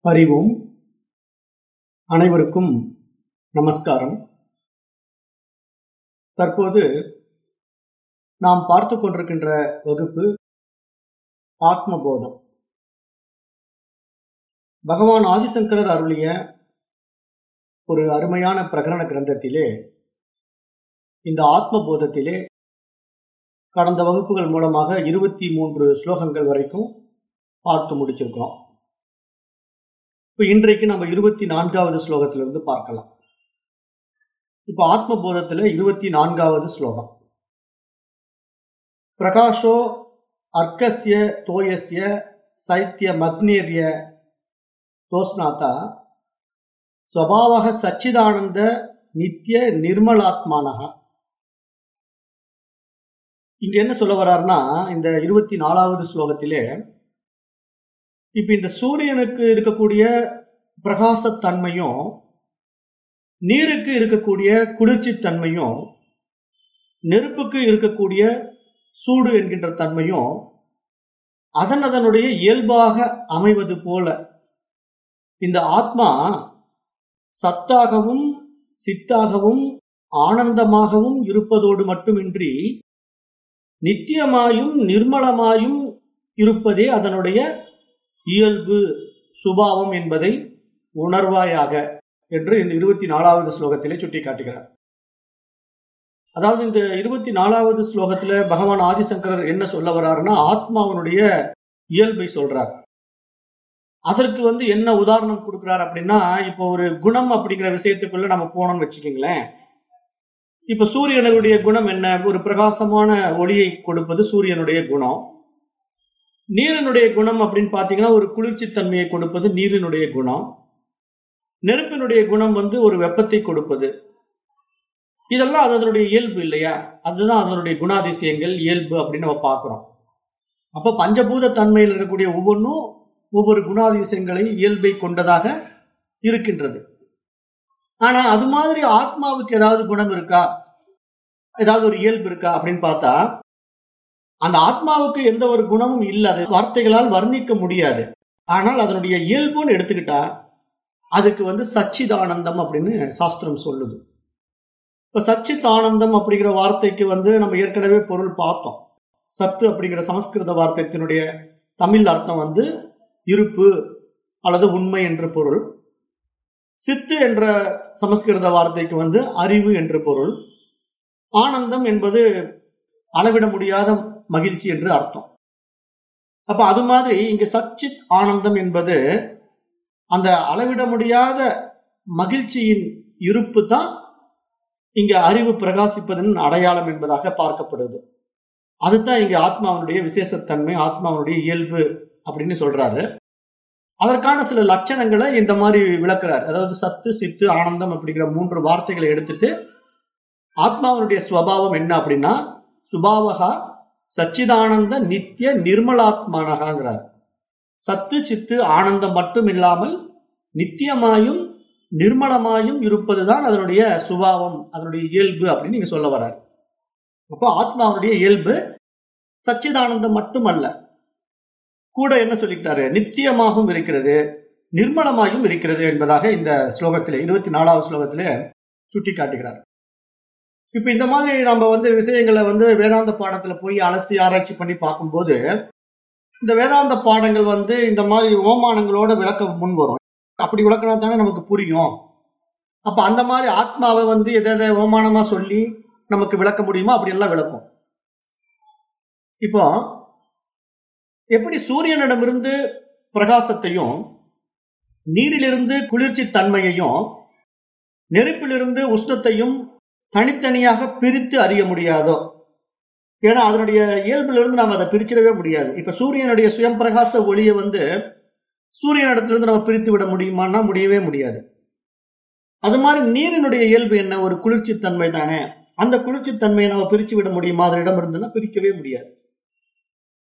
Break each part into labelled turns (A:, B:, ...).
A: அறிவோம் அனைவருக்கும் நமஸ்காரம். தற்போது நாம் பார்த்து கொண்டிருக்கின்ற வகுப்பு ஆத்மபோதம். பகவான் ஆதிசங்கரர் அருளிய ஒரு அருமையான பிரகரண கிரந்தத்திலே இந்த ஆத்மபோதத்திலே கடந்த வகுப்புகள் மூலமாக இருபத்தி மூன்று ஸ்லோகங்கள் வரைக்கும் பார்த்து முடிச்சிருக்கிறோம். இப்போ இன்றைக்கு நம்ம இருபத்தி நான்காவது ஸ்லோகத்திலிருந்து பார்க்கலாம். இப்போ ஆத்மபோதத்துல இருபத்தி நான்காவது ஸ்லோகம். பிரகாஷோ அர்க்கஸ்ய தோயசிய சைத்திய மக்னேரிய தோஸ்நாதா ஸ்வபாவக சச்சிதானந்த நித்திய நிர்மலாத்மானகா இங்க என்ன சொல்ல வர்றாருன்னா இந்த இருபத்தி நாலாவது ஸ்லோகத்திலே இப்ப இந்த சூரியனுக்கு இருக்கக்கூடிய பிரகாசத்தன்மையும் நீருக்கு இருக்கக்கூடிய குளிர்ச்சி தன்மையும் நெருப்புக்கு இருக்கக்கூடிய சூடு என்கின்ற தன்மையும் அதன் அதனுடைய இயல்பாக அமைவது போல. இந்த ஆத்மா சத்தாகவும் சித்தாகவும் ஆனந்தமாகவும் இருப்பதோடு மட்டுமின்றி நித்தியமாயும் நிர்மலமாயும் இருப்பதே அதனுடைய இயல்பு சுபாவம் என்பதை உணர்வாயாக என்று இந்த இருபத்தி நாலாவது ஸ்லோகத்திலே சுட்டி காட்டுகிறார் அதாவது இந்த இருபத்தி நாலாவது ஸ்லோகத்துல பகவான் ஆதிசங்கரர் என்ன சொல்ல வர்றாருன்னா ஆத்மாவனுடைய இயல்பை சொல்றார். அதற்கு வந்து என்ன உதாரணம் கொடுக்கிறார் அப்படின்னா இப்போ ஒரு குணம் அப்படிங்கிற விஷயத்துக்குள்ள நம்ம போனோம்னு வச்சுக்கோங்களேன். இப்ப சூரியனுடைய குணம் என்ன? ஒரு பிரகாசமான ஒளியை கொடுப்பது சூரியனுடைய குணம். நீரினுடைய குணம் அப்படின்னு பார்த்தீங்கன்னா ஒரு குளிர்ச்சி தன்மையை கொடுப்பது நீரினுடைய குணம். நெருப்பினுடைய குணம் வந்து ஒரு வெப்பத்தை கொடுப்பது. இதெல்லாம் அதனுடைய இயல்பு இல்லையா? அதுதான் அதனுடைய குணாதிசயங்கள் இயல்பு அப்படின்னு நம்ம பார்க்குறோம். அப்போ பஞ்சபூத தன்மையில் இருக்கக்கூடிய ஒவ்வொன்றும் ஒவ்வொரு குணாதிசயங்களை இயல்பை கொண்டதாக இருக்கின்றது. ஆனா அது மாதிரி ஆத்மாவுக்கு ஏதாவது குணம் இருக்கா? ஏதாவது ஒரு இயல்பு இருக்கா அப்படின்னு பார்த்தா அந்த ஆத்மாவுக்கு எந்த ஒரு குணமும் இல்லாத வார்த்தைகளால் வர்ணிக்க முடியாது. ஆனால் அதனுடைய இயல்புன்னு எடுத்துக்கிட்டா அதுக்கு வந்து சச்சிதானந்தம் அப்படின்னு சாஸ்திரம் சொல்லுது. இப்ப சச்சிதானந்தம் அப்படிங்கிற வார்த்தைக்கு வந்து நம்ம ஏற்கனவே பொருள் பார்த்தோம். சத்து அப்படிங்கிற சமஸ்கிருத வார்த்தைத்தினுடைய தமிழ் அர்த்தம் வந்து இருப்பு அல்லது உண்மை என்ற பொருள். சித்து என்ற சமஸ்கிருத வார்த்தைக்கு வந்து அறிவு என்று பொருள். ஆனந்தம் என்பது அளவிட முடியாத மகிழ்ச்சி என்று அர்த்தம். அப்ப அது மாதிரி இங்க சச்சித் ஆனந்தம் என்பது அந்த அளவிட முடியாத மகிழ்ச்சியின் இருப்பு தான் இங்க அறிவு பிரகாசிப்பதன் அடையாளம் என்பதாக பார்க்கப்படுது. அதுதான் இங்க ஆத்மாவனுடைய விசேஷத்தன்மை ஆத்மாவனுடைய இயல்பு அப்படின்னு சொல்றாரு. அதற்கான சில லட்சணங்களை இந்த மாதிரி விளக்குறார். அதாவது சத்து சித்து ஆனந்தம் அப்படிங்கிற மூன்று வார்த்தைகளை எடுத்துட்டு ஆத்மாவனுடைய ஸ்வபாவம் என்ன அப்படின்னா சுபாவகா சச்சிதானந்த நித்திய நிர்மலாத்மானகாங்கிறார். சத்து சித்து ஆனந்தம் மட்டும் இல்லாமல் நித்தியமாயும் நிர்மலமாயும் இருப்பதுதான் அதனுடைய சுபாவம் அதனுடைய இயல்பு அப்படின்னு நீங்க சொல்ல வர்றார். அப்போ ஆத்மாவுடைய இயல்பு சச்சிதானந்தம் மட்டுமல்ல. கூட என்ன சொல்லிக்கிட்டாரு? நித்தியமாகவும் இருக்கிறது நிர்மலமாயும் இருக்கிறது என்பதாக இந்த ஸ்லோகத்திலே இருபத்தி நாலாவது ஸ்லோகத்திலே சுட்டி காட்டுகிறார் இப்ப இந்த மாதிரி நம்ம வந்து விஷயங்களை வந்து வேதாந்த பாடத்துல போய் அலசி ஆராய்ச்சி பண்ணி பார்க்கும்போது இந்த வேதாந்த பாடங்கள் வந்து இந்த மாதிரி ஓமானங்களோட விளக்க முன் வரும். அப்படி விளக்கினா தானே நமக்கு புரியும். அப்ப அந்த மாதிரி ஆத்மாவை வந்து எதை எதை ஓமானமா சொல்லி நமக்கு விளக்க முடியுமோ அப்படி எல்லாம் விளக்கும். இப்போ எப்படி சூரியனிடமிருந்து பிரகாசத்தையும் நீரிலிருந்து குளிர்ச்சி தன்மையையும் நெருப்பிலிருந்து உஷ்ணத்தையும் தனித்தனியாக பிரித்து அறிய முடியாதோ? ஏன்னா அதனுடைய இயல்பிலிருந்து நாம் அதை பிரிச்சிடவே முடியாது. இப்ப சூரியனுடைய சுயம் பிரகாச ஒளியை வந்து சூரியனிடத்திலிருந்து நம்ம பிரித்து விட முடியுமான்னா முடியவே முடியாது. அது மாதிரி நீரினுடைய இயல்பு என்ன? ஒரு குளிர்ச்சித்தன்மை தானே. அந்த குளிர்ச்சித்தன்மையை நம்ம பிரித்து விட முடியுமா? அதனிடம் இருந்ததுன்னா பிரிக்கவே முடியாது.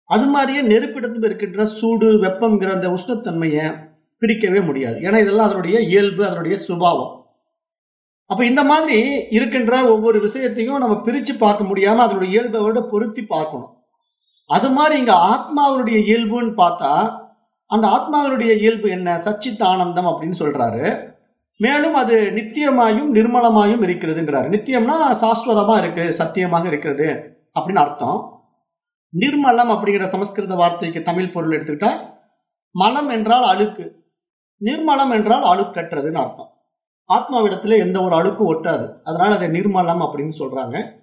A: அது மாதிரியே நெருப்பிடத்தில் இருக்கின்ற சூடு வெப்பம்ங்கிற அந்த உஷ்ணத்தன்மையை பிரிக்கவே முடியாது. ஏன்னா இதெல்லாம் அதனுடைய இயல்பு அதனுடைய சுபாவம். அப்ப இந்த மாதிரி இருக்கின்ற ஒவ்வொரு விஷயத்தையும் நம்ம பிரிச்சு பார்க்க முடியாம அதனுடைய இயல்போட பொருத்தி பார்க்கணும். அது மாதிரி இங்க ஆத்மாவுடைய இயல்புன்னு பார்த்தா அந்த ஆத்மாவினுடைய இயல்பு என்ன? சச்சித் ஆனந்தம் அப்படின்னு சொல்றாரு. மேலும் அது நித்தியமாயும் நிர்மலமாயும் இருக்கிறதுங்கிறாரு. நித்தியம்னா சாஸ்வதமா இருக்கு சத்தியமாக இருக்கிறது அப்படின்னு அர்த்தம். நிர்மலம் அப்படிங்கிற சமஸ்கிருத வார்த்தைக்கு தமிழ் பொருள் எடுத்துக்கிட்டா மலம் என்றால் அழுக்கு. நிர்மலம் என்றால் அழுக்கற்றதுன்னு அர்த்தம். ஆத்மாவிடத்துல எந்த ஒரு அழுக்கும் ஒட்டாது. அதனால அதை நிர்மலம் அப்படின்னு சொல்றாங்க.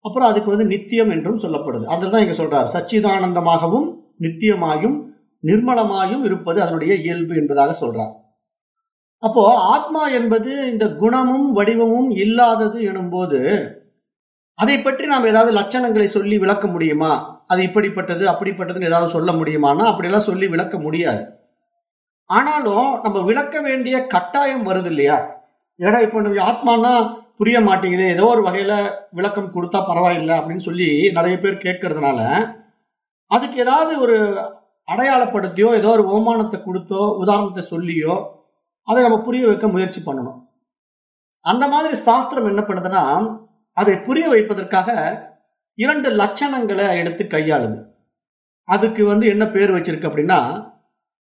A: அப்புறம் அதுக்கு வந்து நித்தியம் என்றும் சொல்லப்படுது. அதில் தான் இங்க சொல்றாரு. சச்சிதானந்தமாகவும் நித்தியமாயும் நிர்மலமாயும் இருப்பது அதனுடைய இயல்பு என்பதாக சொல்றார். அப்போ ஆத்மா என்பது இந்த குணமும் வடிவமும் இல்லாதது எனும்போது அதை பற்றி நாம் ஏதாவது லட்சணங்களை சொல்லி விளக்க முடியுமா? அது இப்படிப்பட்டது அப்படிப்பட்டதுன்னு ஏதாவது சொல்ல முடியுமானா அப்படியெல்லாம் சொல்லி விளக்க முடியாது. ஆனாலும் நம்ம விளக்க வேண்டிய கட்டாயம் வருது இல்லையா? ஏடா இப்போ நம்ம ஆத்மானா புரிய மாட்டேங்குது. ஏதோ ஒரு வகையில விளக்கம் கொடுத்தா பரவாயில்லை அப்படின்னு சொல்லி நிறைய பேர் கேட்கறதுனால அதுக்கு ஏதாவது ஒரு அடையாளப்படுத்தியோ ஏதோ ஒரு ஓமானத்தை கொடுத்தோ உதாரணத்தை சொல்லியோ அதை நம்ம புரிய வைக்க முயற்சி பண்ணணும். அந்த மாதிரி சாஸ்திரம் என்ன பண்ணுதுன்னா அதை புரிய வைப்பதற்காக இரண்டு லட்சணங்களை எடுத்து கையாளுது. அதுக்கு வந்து என்ன பேர் வச்சிருக்கு அப்படின்னா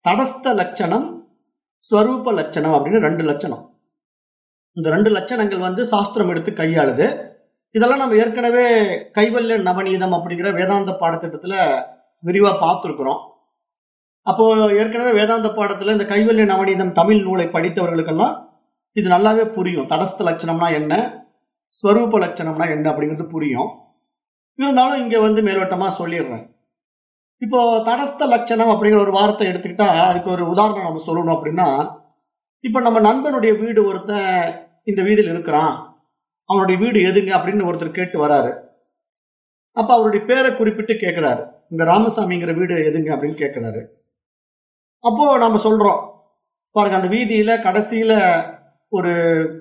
A: தடஸ்த லட்சணம் ஸ்வரூப லட்சணம் அப்படின்னு ரெண்டு லட்சணம். இந்த ரெண்டு லட்சணங்கள் வந்து சாஸ்திரம் எடுத்து கையாளுது. இதெல்லாம் நம்ம ஏற்கனவே கைவல்ய நவநீதம் அப்படிங்கிற வேதாந்த பாடத்திட்டத்துல விரிவா பார்த்துருக்குறோம். அப்போ ஏற்கனவே வேதாந்த பாடத்துல இந்த கைவல்ய நவநீதம் தமிழ் நூலை படித்தவர்களுக்கெல்லாம் இது நல்லாவே புரியும். தடஸ்த லட்சணம்னா என்ன? ஸ்வரூப லட்சணம்னா என்ன அப்படிங்கிறது புரியும். இருந்தாலும் இங்க வந்து மேலோட்டமா சொல்லிடுறேன். இப்போ தடஸ்த லட்சணம் அப்படிங்கிற ஒரு வார்த்தை எடுத்துக்கிட்டா அதுக்கு ஒரு உதாரணம் நம்ம சொல்லணும் அப்படின்னா இப்ப நம்ம நண்பனுடைய வீடு ஒருத்தன் இந்த வீதியில் இருக்கிறான். அவனுடைய வீடு எதுங்க அப்படின்னு ஒருத்தர் கேட்டு வராரு. அப்ப அவருடைய பேரை குறிப்பிட்டு கேட்கிறாரு இந்த ராமசாமிங்கிற வீடு எதுங்க அப்படின்னு கேட்கிறாரு அப்போ நம்ம சொல்றோம். பாருங்க அந்த வீதியில கடைசியில ஒரு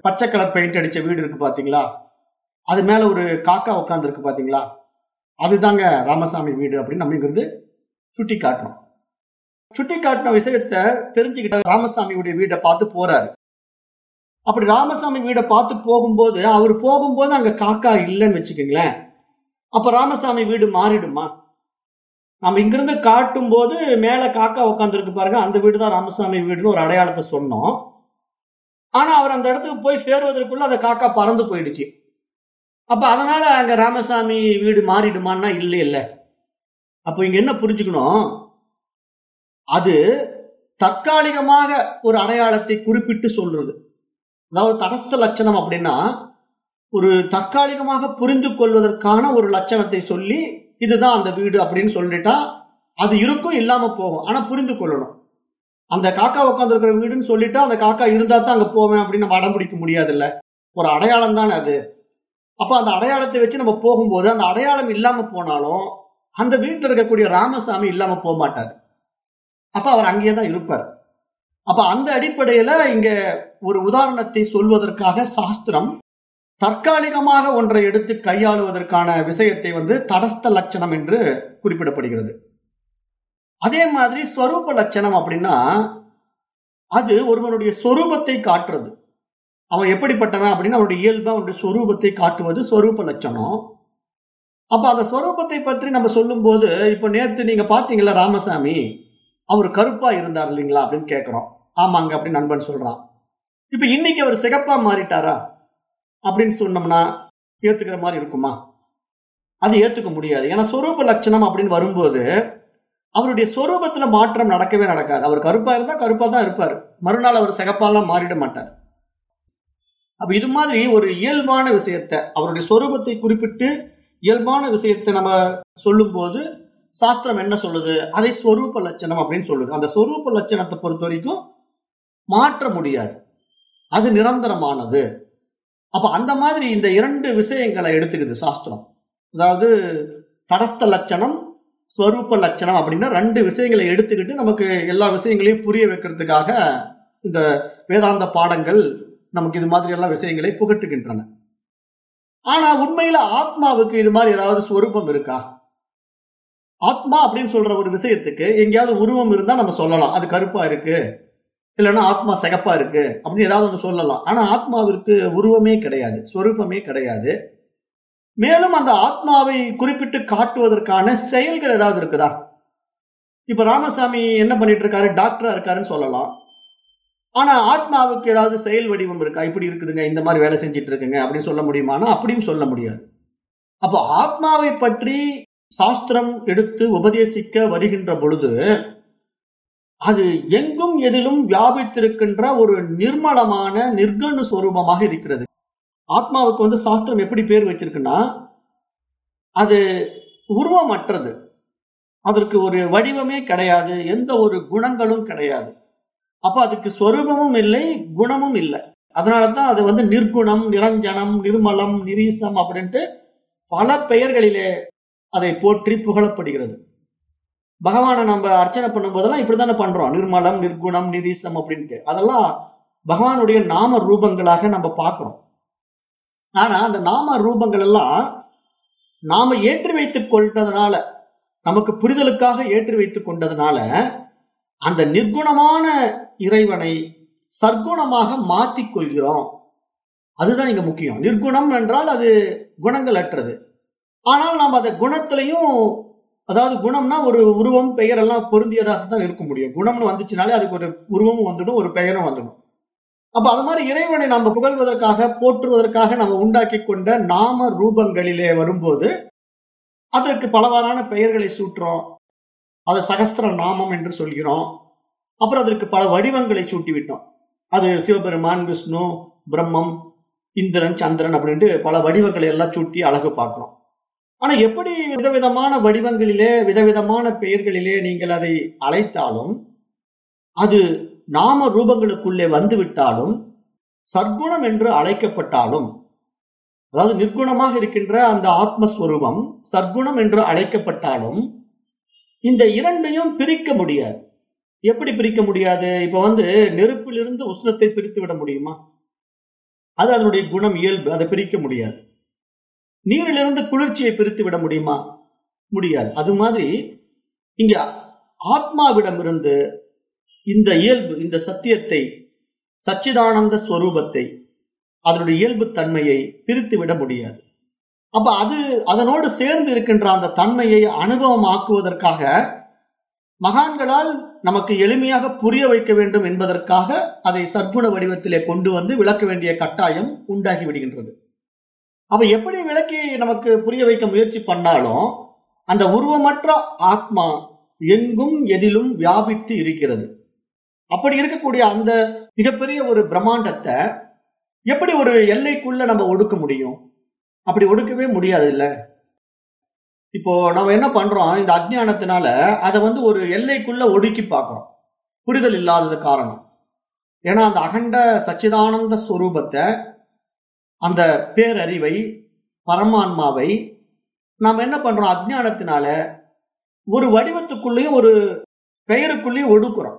A: பச்சை கலர் பெயிண்ட் அடிச்ச வீடு இருக்கு பாத்தீங்களா? அது மேல ஒரு காக்கா உட்காந்துருக்கு பாத்தீங்களா? அதுதாங்க ராமசாமி வீடு அப்படின்னு நம்ம இங்கிருந்து சுட்டி காட்டணும் சுட்டி காட்டின விஷயத்த தெரிஞ்சுக்கிட்ட ராமசாமியுடைய வீடை பார்த்து போறாரு. அப்படி ராமசாமி வீடை பார்த்து போகும்போது அவர் போகும்போது அங்க காக்கா இல்லைன்னு வச்சுக்கோங்களேன். அப்ப ராமசாமி வீடு மாறிடுமா? நம்ம இங்கிருந்து காட்டும் போது மேல காக்கா உட்காந்துருக்கு பாருங்க அந்த வீடு தான் ராமசாமி வீடுன்னு ஒரு அடையாளத்தை சொன்னோம். ஆனா அவர் அந்த இடத்துக்கு போய் சேருவதற்குள்ள அந்த காக்கா பறந்து போயிடுச்சு. அப்ப அதனால அங்க ராமசாமி வீடு மாறிடுமான்னா இல்லை இல்லை அப்போ இங்க என்ன புரிஞ்சுக்கணும்? அது தற்காலிகமாக ஒரு அடையாளத்தை குறிப்பிட்டு சொல்றது. அதாவது தடஸ்த லட்சணம் அப்படின்னா ஒரு தற்காலிகமாக புரிந்து கொள்வதற்கான ஒரு லட்சணத்தை சொல்லி இதுதான் அந்த வீடு அப்படின்னு சொல்லிட்டா அது இருக்கும் இல்லாம போகும். ஆனா புரிந்து கொள்ளணும். அந்த காக்கா உட்காந்து இருக்கிற வீடுன்னு சொல்லிட்டு அந்த காக்கா இருந்தா தான் அங்க போவேன் அப்படின்னு நம்ம அடம் பிடிக்க முடியாது இல்ல ஒரு அடையாளம் தானே அது. அப்ப அந்த அடையாளத்தை வச்சு நம்ம போகும்போது அந்த அடையாளம் இல்லாம போனாலும் அந்த வீட்டில் இருக்கக்கூடிய ராமசாமி இல்லாம போக மாட்டார் அப்ப அவர் அங்கேயே தான் இருப்பார். அப்ப அந்த அடிப்படையில இங்க ஒரு உதாரணத்தை சொல்வதற்காக சாஸ்திரம் தற்காலிகமாக ஒன்றை எடுத்து கையாளுவதற்கான விஷயத்தை வந்து தடஸ்த லட்சணம் என்று குறிப்பிடப்படுகிறது. அதே மாதிரி ஸ்வரூப லட்சணம் அப்படின்னா அது ஒருவனுடைய சொரூபத்தை காட்டுறது. அவன் எப்படிப்பட்டவன் அப்படின்னு அவனுடைய இயல்பு அவனுடைய சொரூபத்தை காட்டுவது ஸ்வரூப லட்சணம். அப்ப அந்த ஸ்வரூபத்தை பற்றி நம்ம சொல்லும் போது இப்ப நேத்து நீங்க பாத்தீங்களா ராமசாமி அவர் கருப்பா இருந்தார் இல்லைங்களா அப்படின்னு கேட்கிறோம் ஆமாங்க அப்படின்னு நண்பன் சொல்றான். இப்ப இன்னைக்கு அவர் சிகப்பா மாறிட்டாரா? அப்படின்னு சொன்னோம்னா ஏத்துக்கிற மாதிரி இருக்குமா? அது ஏத்துக்க முடியாது. ஏன்னா சொரூப லட்சணம் அப்படின்னு வரும்போது அவருடைய சொரூபத்துல மாற்றம் நடக்கவே நடக்காது. அவர் கருப்பா இருந்தா கருப்பா தான் இருப்பார். மறுநாள் அவர் சிகப்பாலாம் மாறிட மாட்டார். அப்ப இது மாதிரி ஒரு இயல்பான விஷயத்த அவருடைய சொரூபத்தை குறிப்பிட்டு இயல்பான விஷயத்தை நம்ம சொல்லும் போது சாஸ்திரம் என்ன சொல்லுது? அதை ஸ்வரூப லட்சணம் அப்படின்னு சொல்லுது. அந்த ஸ்வரூப லட்சணத்தை பொறுத்த வரைக்கும் மாற்ற முடியாது. அது நிரந்தரமானது. அப்ப அந்த மாதிரி இந்த இரண்டு விஷயங்களை எடுத்துக்குது சாஸ்திரம். அதாவது தடஸ்த லட்சணம் ஸ்வரூப லட்சணம் அப்படின்னா ரெண்டு விஷயங்களை எடுத்துக்கிட்டு நமக்கு எல்லா விஷயங்களையும் புரிய வைக்கிறதுக்காக இந்த வேதாந்த பாடங்கள் நமக்கு இது மாதிரி எல்லா விஷயங்களை புகட்டுகின்றன. ஆனா உண்மையில ஆத்மாவுக்கு இது மாதிரி ஏதாவது ஸ்வரூபம் இருக்கா? ஆத்மா அப்படின்னு சொல்ற ஒரு விஷயத்துக்கு எங்கேயாவது உருவம் இருந்தா நம்ம சொல்லலாம். அது கருப்பா இருக்கு. இல்லைன்னா ஆத்மா சிகப்பா இருக்கு அப்படின்னு ஏதாவது ஒன்று சொல்லலாம். ஆனா ஆத்மாவிற்கு உருவமே கிடையாது ஸ்வரூபமே கிடையாது. மேலும் அந்த ஆத்மாவை குறிப்பிட்டு காட்டுவதற்கான செயல்கள் ஏதாவது இருக்குதா? இப்ப ராமசாமி என்ன பண்ணிட்டு இருக்காரு? டாக்டரா இருக்காருன்னு சொல்லலாம். ஆனா ஆத்மாவுக்கு ஏதாவது செயல் வடிவம் இருக்கா? இப்படி இருக்குதுங்க இந்த மாதிரி வேலை செஞ்சுட்டு இருக்குங்க அப்படின்னு சொல்ல முடியுமானா அப்படியும் சொல்ல முடியாது. அப்போ ஆத்மாவை பற்றி சாஸ்திரம் எடுத்து உபதேசிக்க வருகின்ற பொழுது அது எங்கும் எதிலும் வியாபித்திருக்கின்ற ஒரு நிர்மலமான நிர்கண சுரூபமாக இருக்கிறது. ஆத்மாவுக்கு வந்து சாஸ்திரம் எப்படி பேர் வச்சிருக்குன்னா அது உருவமற்றது. அதற்கு ஒரு வடிவமே கிடையாது எந்த ஒரு குணங்களும் கிடையாது. அப்ப அதுக்கு ஸ்வரூபமும் இல்லை குணமும் இல்லை. அதனாலதான் அது வந்து நிர்குணம் நிரஞ்சனம் நிர்மலம் நிரீசம் அப்படின்ட்டு பல பெயர்களிலே அதை போற்றி புகழப்படுகிறது. பகவானை நம்ம அர்ச்சனை பண்ணும் போதெல்லாம் இப்படித்தானே பண்றோம். நிர்மலம் நிர்குணம் நிரீசம் அப்படின்ட்டு. அதெல்லாம் பகவானுடைய நாம ரூபங்களாக நம்ம பார்க்கிறோம். ஆனா அந்த நாம ரூபங்கள் எல்லாம் நாம ஏற்றி வைத்துக் கொண்டதுனால நமக்கு புரிதலுக்காக ஏற்றி வைத்துக் கொண்டதுனால அந்த நிர்குணமான இறைவனை சர்க்குணமாக மாத்திக் கொள்கிறோம். அதுதான் இங்க முக்கியம். நிர்குணம் என்றால் அது குணங்கள் அற்றது ஆனால் நாம் அந்த குணத்திலையும் அதாவது குணம்னா ஒரு உருவம் பெயர் எல்லாம் பொருந்தியதாக தான் இருக்க முடியும். குணம்னு வந்துச்சுனாலே அதுக்கு ஒரு உருவமும் வந்துடும் ஒரு பெயரும் வந்துடும். அப்ப அது மாதிரி இறைவனை நம்ம புகழ்வதற்காக போற்றுவதற்காக நம்ம உண்டாக்கி கொண்ட நாம ரூபங்களிலே வரும்போது அதற்கு பலவாறான பெயர்களை சூட்டுறோம். அதை சகஸ்திர நாமம் என்று சொல்கிறோம். அப்புறம் அதற்கு பல வடிவங்களை சூட்டி விட்டோம் அது சிவபெருமான் விஷ்ணு பிரம்மம் இந்திரன் சந்திரன் அப்படின்ட்டு பல வடிவங்களை எல்லாம் சூட்டி அழகு பார்க்கிறோம். ஆனா எப்படி விதவிதமான வடிவங்களிலே விதவிதமான பெயர்களிலே நீங்கள் அதை அழைத்தாலும் அது நாம ரூபங்களுக்குள்ளே வந்துவிட்டாலும் சர்க்குணம் என்று அழைக்கப்பட்டாலும் அதாவது நிர்குணமாக இருக்கின்ற அந்த ஆத்மஸ்வரூபம் சர்க்குணம் என்று அழைக்கப்பட்டாலும் இந்த இரண்டையும் பிரிக்க முடியாது. எப்படி பிரிக்க முடியாது? இப்ப வந்து நெருப்பிலிருந்து உஷ்ணத்தை பிரித்து விட முடியுமா? அது அதனுடைய குணம் இயல்பு அதை பிரிக்க முடியாது. நீரிலிருந்து குளிர்ச்சியை பிரித்து விட முடியுமா? முடியாது. அது மாதிரி இங்க ஆத்மாவிடமிருந்து இந்த இயல்பு இந்த சத்தியத்தை சச்சிதானந்த ஸ்வரூபத்தை அதனுடைய இயல்பு தன்மையை பிரித்து விட முடியாது. அப்ப அது அதனோடு சேர்ந்து இருக்கின்ற அந்த தன்மையை அனுபவமாக்குவதற்காக மகான்களால் நமக்கு எளிமையாக புரிய வைக்க வேண்டும் என்பதற்காக அதை சர்க்குண வடிவத்திலே கொண்டு வந்து விளக்க வேண்டிய கட்டாயம் உண்டாகி விடுகின்றது. அவன் எப்படி விளக்கி நமக்கு புரிய வைக்க முயற்சி பண்ணாலும் அந்த உருவமற்ற ஆத்மா எங்கும் எதிலும் வியாபித்து இருக்கிறது. அப்படி இருக்கக்கூடிய அந்த மிகப்பெரிய ஒரு பிரம்மாண்டத்தை எப்படி ஒரு எல்லைக்குள்ள நம்ம ஒடுக்க முடியும்? அப்படி ஒடுக்கவே முடியாது இல்ல இப்போ நம்ம என்ன பண்றோம்? இந்த அஜ்ஞானத்தினால அதை வந்து ஒரு எல்லைக்குள்ள ஒடுக்கி பார்க்கிறோம். புரிதல் இல்லாதது காரணம். ஏன்னா அந்த அகண்ட சச்சிதானந்த ஸ்வரூபத்தை அந்த பேரறிவை பரமான்மாவை நாம் என்ன பண்றோம்? அஜ்ஞானத்தினால ஒரு வடிவத்துக்குள்ளேயும் ஒரு பெயருக்குள்ளேயும் ஒடுக்குறோம்.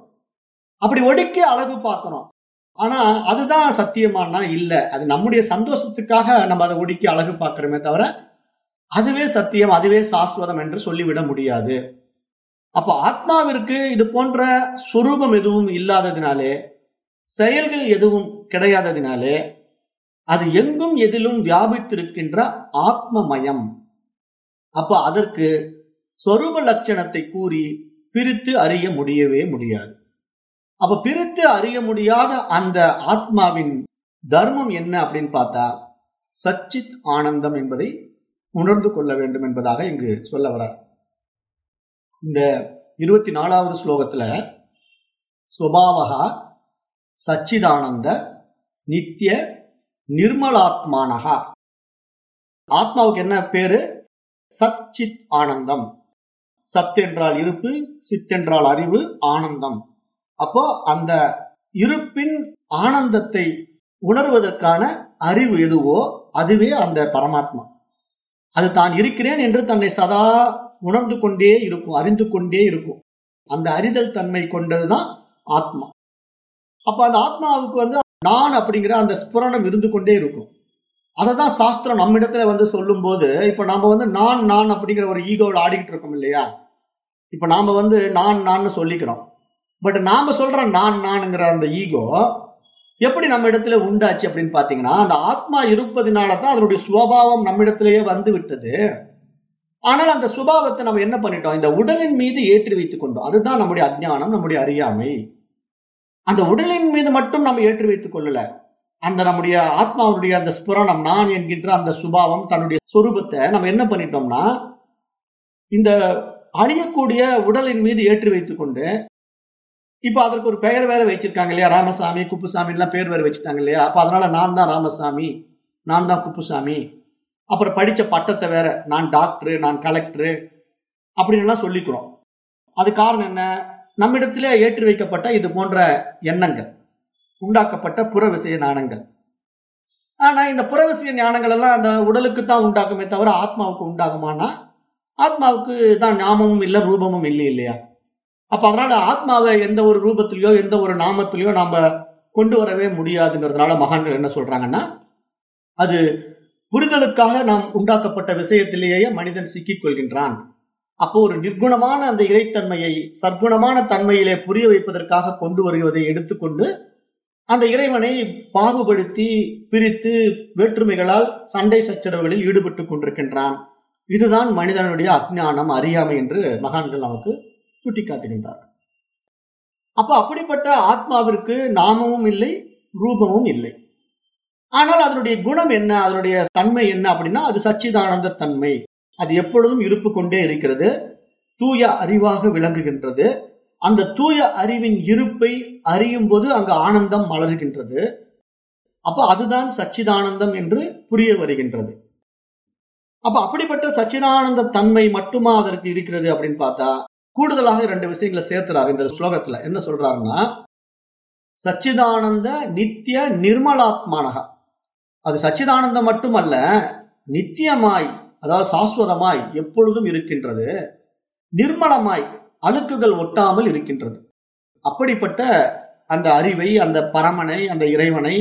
A: அப்படி ஒடுக்கி அழகு பார்க்கிறோம். ஆனா அதுதான் சத்தியமானா? இல்ல. அது நம்முடைய சந்தோஷத்துக்காக நம்ம அதை ஒடுக்கி அழகு பார்க்கிறோமே தவிர அதுவே சத்தியம் அதுவே சாஸ்வதம் என்று சொல்லிவிட முடியாது. அப்போ ஆத்மாவிற்கு இது போன்ற சுரூபம் எதுவும் இல்லாததினாலே செயல்கள் எதுவும் கிடையாததினாலே அது எங்கும் எதிலும் வியாபித்திருக்கின்ற ஆத்மமயம். அப்ப அதற்கு சொரூப லட்சணத்தை கூறி பிரித்து அறிய முடியவே முடியாது. அப்ப பிரித்து அறிய முடியாத அந்த ஆத்மாவின் தர்மம் என்ன அப்படின்னு பார்த்தா சச்சித் ஆனந்தம் என்பதை உணர்ந்து கொள்ள வேண்டும் என்பதாக இங்கு சொல்ல வரார். இந்த இருபத்தி நாலாவது ஸ்லோகத்துல ஸ்வபாவகா சச்சிதானந்த நித்திய நிர்மலாத்மானகா. ஆத்மாவுக்கு என்ன பேரு? சச்சித் ஆனந்தம். சத் என்றால் இருப்பு சித் என்றால் அறிவு ஆனந்தம். அப்போ அந்த இருப்பின் ஆனந்தத்தை உணர்வதற்கான அறிவு எதுவோ அதுவே அந்த பரமாத்மா. அது தான் இருக்கிறேன் என்று தன்னை சதா உணர்ந்து கொண்டே இருக்கும் அறிந்து கொண்டே இருக்கும். அந்த அறிதல் தன்மை கொண்டதுதான் ஆத்மா. அப்ப அந்த ஆத்மாவுக்கு வந்து நான் அப்படிங்கிற அந்த ஸ்புரணம் இருந்து கொண்டே இருக்கும். அதை தான் சாஸ்திரம் நம்மிடத்துல வந்து சொல்லும் போது இப்ப நாம வந்து நான் நான் அப்படிங்கிற ஒரு ஈகோவில் ஆடிக்கிட்டு இருக்கோம் இல்லையா? இப்ப நாம வந்து நான் நான் சொல்லிக்கிறோம். பட் நாம சொல்ற நான் நான்ங்கிற அந்த ஈகோ எப்படி நம்ம இடத்துல உண்டாச்சு அப்படின்னு பாத்தீங்கன்னா அந்த ஆத்மா இருப்பதினால தான் அதனுடைய சுவாவம் நம்மிடத்திலேயே வந்து விட்டது. ஆனால் அந்த சுபாவத்தை நம்ம என்ன பண்ணிட்டோம்? இந்த உடலின் மீது ஏற்றி வைத்துக் கொண்டோம். அதுதான் நம்முடைய அஜ்ஞானம் நம்முடைய அறியாமை. அந்த உடலின் மீது மட்டும் நம்ம ஏற்றி வைத்துக் கொள்ளல. அந்த நம்முடைய ஆத்மாவுடைய அந்த ஸ்புரணம் நான் என்கின்ற அந்த சுபாவம் தன்னுடைய சொரூபத்தை நம்ம என்ன பண்ணிட்டோம்னா இந்த அழியக்கூடிய உடலின் மீது ஏற்றி வைத்துக் கொண்டு இப்ப அதற்கு ஒரு பெயர் வேற வச்சிருக்காங்க இல்லையா? ராமசாமி குப்புசாமி எல்லாம் பேர் வேற வச்சுட்டாங்க இல்லையா? அப்ப அதனால நான் தான் ராமசாமி நான் தான் குப்புசாமி. அப்புறம் படிச்ச பட்டத்தை வேற நான் டாக்டரு நான் கலெக்டரு அப்படின்னு எல்லாம் சொல்லிக்கிறோம். அது காரணம் என்ன? நம்மிடத்திலே ஏற்றி வைக்கப்பட்ட இது போன்ற எண்ணங்கள் உண்டாக்கப்பட்ட புற விஷய ஞானங்கள். ஆனா இந்த புற விஷய ஞானங்கள் எல்லாம் அந்த உடலுக்கு தான் உண்டாக்குமே தவிர ஆத்மாவுக்கு உண்டாகுமானா? ஆத்மாவுக்கு தான் நாமமும் இல்லை ரூபமும் இல்லை இல்லையா? அப்ப அதனால ஆத்மாவை எந்த ஒரு ரூபத்திலயோ எந்த ஒரு நாமத்திலயோ நாம கொண்டு வரவே முடியாதுங்கிறதுனால மகான்கள் என்ன சொல்றாங்கன்னா அது புரிதலுக்காக நாம் உண்டாக்கப்பட்ட விஷயத்திலேயே மனிதன் சிக்கிக் கொள்கின்றான். அப்போ ஒரு நிர்குணமான அந்த இறைத்தன்மையை சர்க்குணமான தன்மையிலே புரிய வைப்பதற்காக கொண்டு வருவதை எடுத்துக்கொண்டு அந்த இறைவனை பாகுபடுத்தி பிரித்து வேற்றுமைகளால் சண்டை சச்சரவுகளில் ஈடுபட்டுக் கொண்டிருக்கின்றான். இதுதான் மனிதனுடைய அஜ்ஞானம் அறியாமை என்று மகான்கள் நமக்கு சுட்டிக்காட்டுகின்றார் அப்ப அப்படிப்பட்ட ஆத்மாவிற்கு நாமமும் இல்லை ரூபமும் இல்லை. ஆனால் அதனுடைய குணம் என்ன அதனுடைய தன்மை என்ன அப்படின்னா அது சச்சிதானந்த தன்மை. அது எப்பொழுதும் இருப்பு கொண்டே இருக்கிறது. தூய அறிவாக விளங்குகின்றது. அந்த தூய அறிவின் இருப்பை அறியும் போது அங்கு ஆனந்தம் மலர்கின்றது. அப்ப அதுதான் சச்சிதானந்தம் என்று புரிய வருகின்றது. அப்ப அப்படிப்பட்ட சச்சிதானந்த தன்மை மட்டுமா அதற்கு இருக்கிறது அப்படின்னு பார்த்தா கூடுதலாக ரெண்டு விஷயங்களை சேர்த்துறாரு இந்த ஸ்லோகத்துல. என்ன சொல்றாருன்னா சச்சிதானந்த நித்திய நிர்மலாத்மானகா. அது சச்சிதானந்தம் மட்டுமல்ல நித்தியமாய் அதாவது சாஸ்வதமாய் எப்பொழுதும் இருக்கின்றது நிர்மலமாய் அழுக்குகள் ஒட்டாமல் இருக்கின்றது. அப்படிப்பட்ட அந்த அறிவை அந்த பரமனை அந்த இறைவனை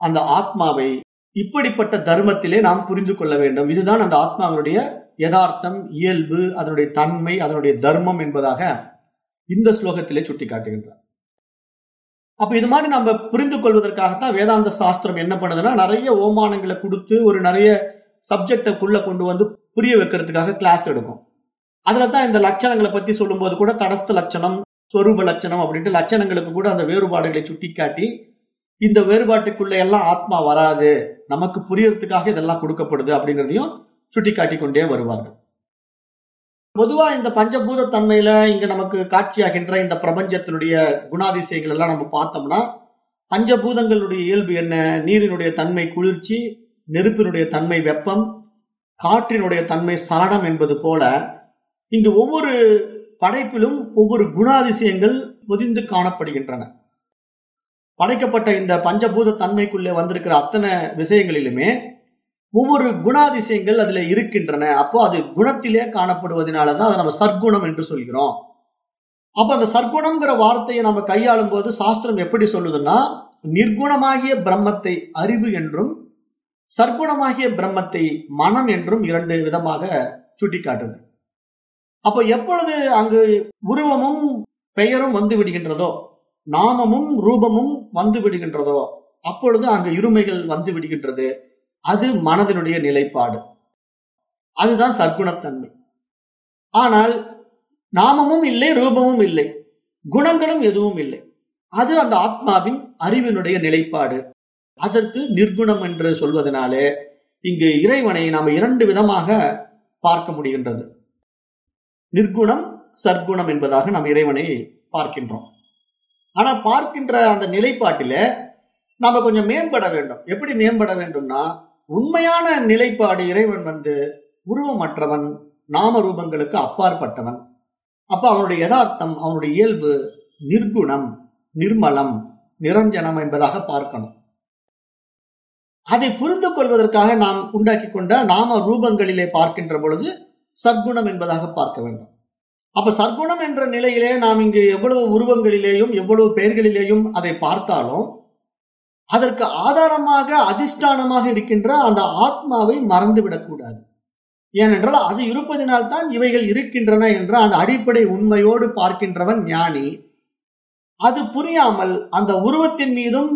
A: அந்த ஆத்மாவை இப்படிப்பட்ட தர்மத்திலே நாம் புரிந்து கொள்ள வேண்டும். இதுதான் அந்த ஆத்மாவினுடைய யதார்த்தம் இயல்பு அதனுடைய தன்மை அதனுடைய தர்மம் என்பதாக இந்த ஸ்லோகத்திலே சுட்டி காட்டுகின்றார் அப்ப இது மாதிரி நம்ம புரிந்து கொள்வதற்காகத்தான் வேதாந்த சாஸ்திரம் என்ன பண்ணுதுன்னா நிறைய ஓமானங்களை கொடுத்து ஒரு நிறைய சப்ஜெக்டுக்குள்ள கொண்டு வந்து புரிய வைக்கிறதுக்காக கிளாஸ் எடுக்கும். அதுல தான் இந்த லட்சணங்களை பத்தி சொல்லும்போது கூட தடஸ்த லட்சணம் ஸ்வரூப லட்சணம் அப்படின்ட்டு லட்சணங்களுக்கு கூட அந்த வேறுபாடுகளை சுட்டிக்காட்டி இந்த வேறுபாட்டுக்குள்ள எல்லாம் ஆத்மா வராது நமக்கு புரியறதுக்காக இதெல்லாம் கொடுக்கப்படுது அப்படிங்கிறதையும் சுட்டிக்காட்டி கொண்டே வருவார்கள். பொதுவா இந்த பஞ்சபூத தன்மையில இங்க நமக்கு காட்சியாகின்ற இந்த பிரபஞ்சத்தினுடைய குணாதிசயங்கள் எல்லாம் நம்ம பார்த்தோம்னா பஞ்சபூதங்களுடைய இயல்பு என்ன? நீரினுடைய தன்மை குளிர்ச்சி நெருப்பினுடைய தன்மை வெப்பம் காற்றினுடைய தன்மை சலனம் என்பது போல இங்கு ஒவ்வொரு படைப்பிலும் ஒவ்வொரு குணாதிசயங்கள் பொதிந்து காணப்படுகின்றன. படைக்கப்பட்ட இந்த பஞ்சபூத தன்மைக்குள்ளே வந்திருக்கிற அத்தனை விஷயங்களிலுமே ஒவ்வொரு குணாதிசயங்கள் அதுல இருக்கின்றன. அப்போ அது குணத்திலே காணப்படுவதனாலதான் அதை நம்ம சர்க்குணம் என்று சொல்கிறோம். அப்ப அந்த சர்க்குணம்ங்கிற வார்த்தையை நம்ம கையாளும் போது சாஸ்திரம் எப்படி சொல்லுதுன்னா நிர்குணமாகிய பிரம்மத்தை அறிவு என்றும் சர்க்குணமாகிய பிரம்மத்தை மனம் என்றும் இரண்டு விதமாக சுட்டிக்காட்டுது. அப்ப எப்பொழுது அங்கு உருவமும் பெயரும் வந்து விடுகின்றதோ நாமமும் ரூபமும் வந்து விடுகின்றதோ அப்பொழுது அங்கு இருமைகள் வந்து விடுகின்றது. அது மனதினுடைய நிலைப்பாடு. அதுதான் சர்க்குணத்தன்மை. ஆனால் நாமமும் இல்லை ரூபமும் இல்லை குணங்களும் எதுவும் இல்லை. அது அந்த ஆத்மாவின் அறிவினுடைய நிலைப்பாடு. அதற்கு நிர்குணம் என்று சொல்வதனாலே இங்கு இறைவனை நாம் இரண்டு விதமாக பார்க்க முடிகின்றது. நிர்குணம் சர்க்குணம் என்பதாக நாம் இறைவனை பார்க்கின்றோம். ஆனா பார்க்கின்ற அந்த நிலைப்பாட்டில நாம கொஞ்சம் மேம்பட வேண்டும். எப்படி மேம்பட வேண்டும்னா உண்மையான நிலைப்பாடு இறைவன் வந்து உருவமற்றவன் நாம ரூபங்களுக்கு அப்பாற்பட்டவன். அப்ப அவனுடைய யதார்த்தம் அவனுடைய இயல்பு நிர்குணம் நிர்மலம் நிரஞ்சனம் என்பதாக பார்க்கணும். அதை புரிந்து கொள்வதற்காக நாம் உண்டாக்கி கொண்ட நாம ரூபங்களிலே பார்க்கின்ற பொழுது சர்க்குணம் என்பதாக பார்க்க வேண்டும். அப்ப சர்க்குணம் என்ற நிலையிலே நாம் இங்கு எவ்வளவு உருவங்களிலேயும் எவ்வளவு பெயர்களிலேயும் அதை பார்த்தாலும் அதற்கு ஆதாரமாக அதிஷ்டானமாக இருக்கின்ற அந்த ஆத்மாவை மறந்துவிடக்கூடாது ஏனென்றால் அது இருப்பதினால்தான் இவைகள் இருக்கின்றன என்ற அந்த அடிப்படை உண்மையோடு பார்க்கின்றவன் ஞானி. அது புரியாமல் அந்த உருவத்தின் மீதும்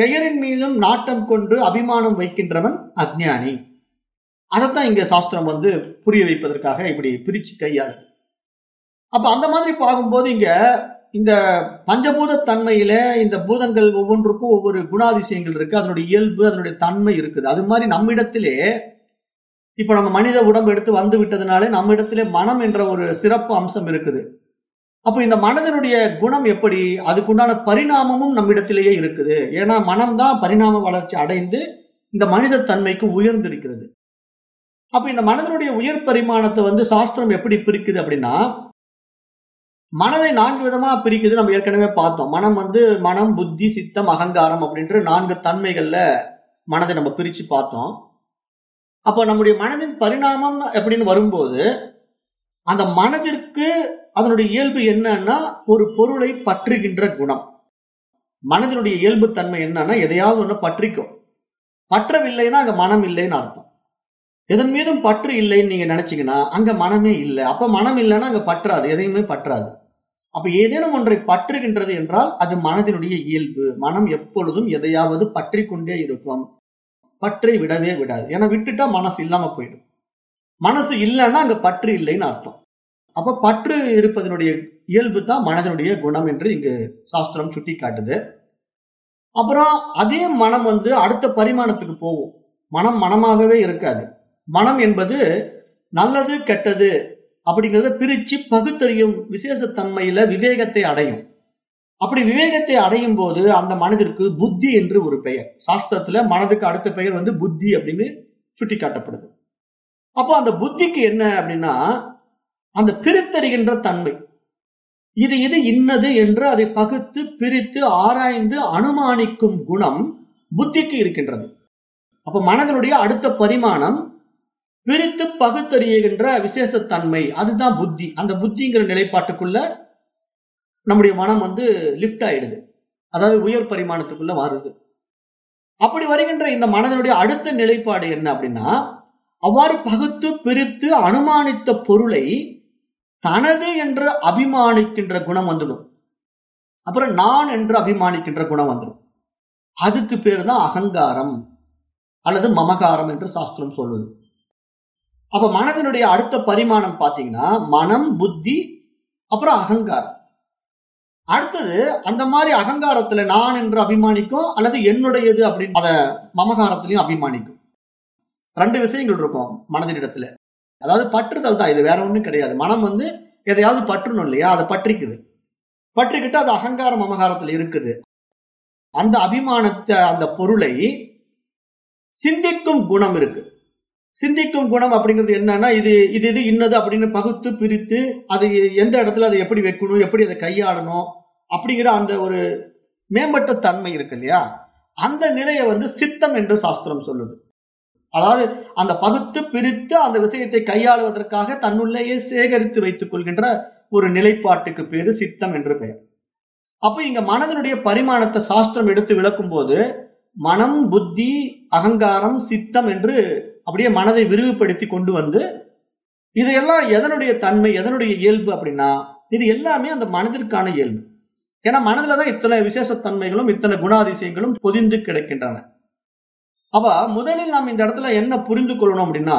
A: பெயரின் மீதும் நாட்டம் கொண்டு அபிமானம் வைக்கின்றவன் அஜ்ஞானி. அதைத்தான் இங்க சாஸ்திரம் வந்து புரிய வைப்பதற்காக இப்படி பிரிச்சு கையாளுது. அப்ப அந்த மாதிரி பார்க்கும்போது இங்க இந்த பஞ்சபூத தன்மையில இந்த பூதங்கள் ஒவ்வொன்றுக்கும் ஒவ்வொரு குணாதிசயங்கள் இருக்கு அதனுடைய இயல்பு அதனுடைய தன்மை இருக்குது. அது மாதிரி நம்மிடத்திலே இப்ப நம்ம மனித உடம்பு எடுத்து வந்து விட்டதுனாலே நம்மிடத்திலே மனம் என்ற ஒரு சிறப்பு அம்சம் இருக்குது. அப்ப இந்த மனதனுடைய குணம் எப்படி? அதுக்குண்டான பரிணாமமும் நம்மிடத்திலேயே இருக்குது. ஏன்னா மனம் தான் பரிணாம வளர்ச்சி அடைந்து இந்த மனித தன்மைக்கு உயர்ந்திருக்கிறது. அப்ப இந்த மனதனுடைய உயர் பரிமாணத்தை வந்து சாஸ்திரம் எப்படி பிரிக்குது அப்படின்னா மனதை நான்கு விதமா பிரிக்குது நம்ம ஏற்கனவே பார்த்தோம். மனம் வந்து மனம் புத்தி சித்தம் அகங்காரம் அப்படின்ற நான்கு தன்மைகள்ல மனதை நம்ம பிரிச்சு பார்த்தோம். அப்போ நம்முடைய மனதின் பரிணாமம் அப்படின்னு வரும்போது அந்த மனதிற்கு அதனுடைய இயல்பு என்னன்னா ஒரு பொருளை பற்றுகின்ற குணம். மனதினுடைய இயல்பு தன்மை என்னன்னா எதையாவது ஒண்ணு பற்றிக்கும். பற்றவில்லைன்னா அங்க மனம் இல்லைன்னு அர்த்தம். எதன் மீதும் பற்று இல்லைன்னு நீங்க நினைச்சீங்கன்னா அங்க மனமே இல்லை. அப்ப மனம் இல்லைன்னா அங்க பற்றாது. எதையுமே பற்றாது. அப்ப ஏதேனும் ஒன்றை பற்றுகின்றது என்றால் அது மனதினுடைய இயல்பு. மனம் எப்பொழுதும் எதையாவது பற்றி கொண்டே இருக்கும். பற்றை விடவே விடாது. ஏன்னா விட்டுட்டா மனசு இல்லாம போயிடும். மனசு இல்லைன்னா அங்க பற்று இல்லைன்னு அர்த்தம். அப்ப பற்று இருப்பதனுடைய இயல்பு தான் மனதனுடைய குணம் என்று இங்கு சாஸ்திரம் சுட்டி காட்டுது அப்புறம் அதே மனம் வந்து அடுத்த பரிமாணத்துக்கு போகும். மனம் மனமாகவே இருக்காது. மனம் என்பது நல்லது கெட்டது அப்படிங்கிறத பிரிச்சு பகுத்தறியும் விசேஷத்தன்மையில விவேகத்தை அடையும். அப்படி விவேகத்தை அடையும் போது அந்த மனதிற்கு புத்தி என்று ஒரு பெயர். சாஸ்திரத்துல மனதுக்கு அடுத்த பெயர் வந்து புத்தி அப்படின்னு சுட்டி காட்டப்படுது அப்போ அந்த புத்திக்கு என்ன அப்படின்னா அந்த பிரித்தறிகின்ற தன்மை. இது இது இன்னது என்று அதை பகுத்து பிரித்து ஆராய்ந்து அனுமானிக்கும் குணம் புத்திக்கு இருக்கின்றது. அப்ப மனதனுடைய அடுத்த பரிமாணம் பிரித்து பகுத்தறியுகின்ற விசேஷத்தன்மை. அதுதான் புத்தி. அந்த புத்திங்கிற நிலைப்பாட்டுக்குள்ள நம்முடைய மனம் வந்து லிஃப்ட் ஆயிடுது. அதாவது உயர் பரிமாணத்துக்குள்ள மாறுது அப்படி வருகின்ற இந்த மனதனுடைய அடுத்த நிலைப்பாடு என்ன அப்படின்னா அவ்வாறு பகுத்து பிரித்து அனுமானித்த பொருளை தனது என்று அபிமானிக்கின்ற குணம் வந்துடும். அப்புறம் நான் என்று அபிமானிக்கின்ற குணம் வந்துடும். அதுக்கு பேர் தான் அகங்காரம் அல்லது மமகாரம் என்று சாஸ்திரம் சொல்லுது அப்ப மனதினுடைய அடுத்த பரிமாணம் பாத்தீங்கன்னா மனம் புத்தி அப்புறம் அகங்காரம். அடுத்தது அந்த மாதிரி அகங்காரத்துல நான் என்று அபிமானிக்கும் அல்லது என்னுடையது அப்படின்னு அத மமகாரத்திலையும் அபிமானிக்கும். ரெண்டு விஷயங்கள் இருக்கும் மனதினிடத்துல அதாவது பற்றுதல் தான் இது வேற ஒன்றும் கிடையாது. மனம் வந்து எதையாவது பற்றணும் இல்லையா? அதை பற்றிக்குது. பற்றிக்கிட்டு அது அகங்காரம் அமகாரத்தில் இருக்குது. அந்த அபிமானத்தை அந்த பொருளை சிந்திக்கும் குணம் இருக்கு. சிந்திக்கும் குணம் அப்படிங்கிறது என்னன்னா இது இது இது இன்னது அப்படின்னு பகுத்து பிரித்து அது எந்த இடத்துல அதை எப்படி வைக்கணும் எப்படி அதை கையாளணும் அப்படிங்கிற அந்த ஒரு மேம்பட்ட தன்மை இருக்கு இல்லையா? அந்த நிலையை வந்து சித்தம் என்று சாஸ்திரம் சொல்லுது. அதாவது அந்த பகுத்து பிரித்து அந்த விஷயத்தை கையாளுவதற்காக தன்னுள்ளேயே சேகரித்து வைத்துக் கொள்கின்ற ஒரு நிலைப்பாட்டுக்கு பேரு சித்தம் என்று பெயர். அப்ப இங்க மனதனுடைய பரிமாணத்தை சாஸ்திரம் எடுத்து விளக்கும் போது மனம் புத்தி அகங்காரம் சித்தம் என்று அப்படியே மனதை விரிவுபடுத்தி கொண்டு வந்து இதையெல்லாம் எதனுடைய தன்மை எதனுடைய இயல்பு அப்படின்னா இது எல்லாமே அந்த மனதிற்கான இயல்பு. ஏன்னா மனதுலதான் இத்தனை விசேஷத்தன்மைகளும் இத்தனை குணாதிசயங்களும் பொதிந்து கிடைக்கின்றன. அப்ப முதலில் நாம் இந்த இடத்துல என்ன புரிந்து கொள்ளணும் அப்படின்னா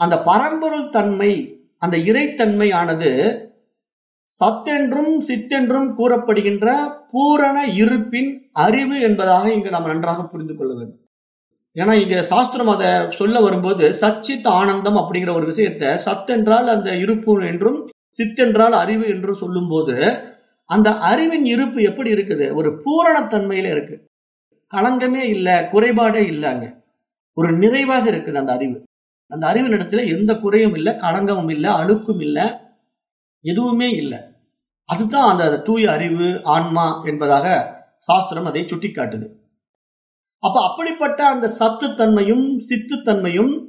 A: அந்த பரம்பொருள் தன்மை அந்த இறைத்தன்மை ஆனது சத்தென்றும் சித்தென்றும் கூறப்படுகின்ற பூரண இருப்பின் அறிவு என்பதாக இங்கு நாம் நன்றாக புரிந்து கொள்ள வேண்டும். ஏன்னா இங்க சாஸ்திரம் அதை சொல்ல வரும்போது சச்சித் ஆனந்தம் அப்படிங்கிற ஒரு விஷயத்த சத்தென்றால் அந்த இருப்பு என்றும் சித்தென்றால் அறிவு என்றும் சொல்லும் போது அந்த அறிவின் இருப்பு எப்படி இருக்குது? ஒரு பூரணத்தன்மையில இருக்கு. களங்கமே இல்லை குறைபாடே இல்லைங்க. ஒரு நிறைவாக இருக்குது அந்த அறிவு. அந்த அறிவின் இடத்துல எந்த குறையும் இல்லை களங்கமும் இல்லை அழுக்கும் இல்லை எதுவுமே இல்லை. அதுதான் அந்த தூய அறிவு ஆன்மா என்பதாக சாஸ்திரம் அதை சுட்டிக்காட்டுது. அப்ப அப்படிப்பட்ட அந்த சத்துத்தன்மையும் சித்துத்தன்மையும்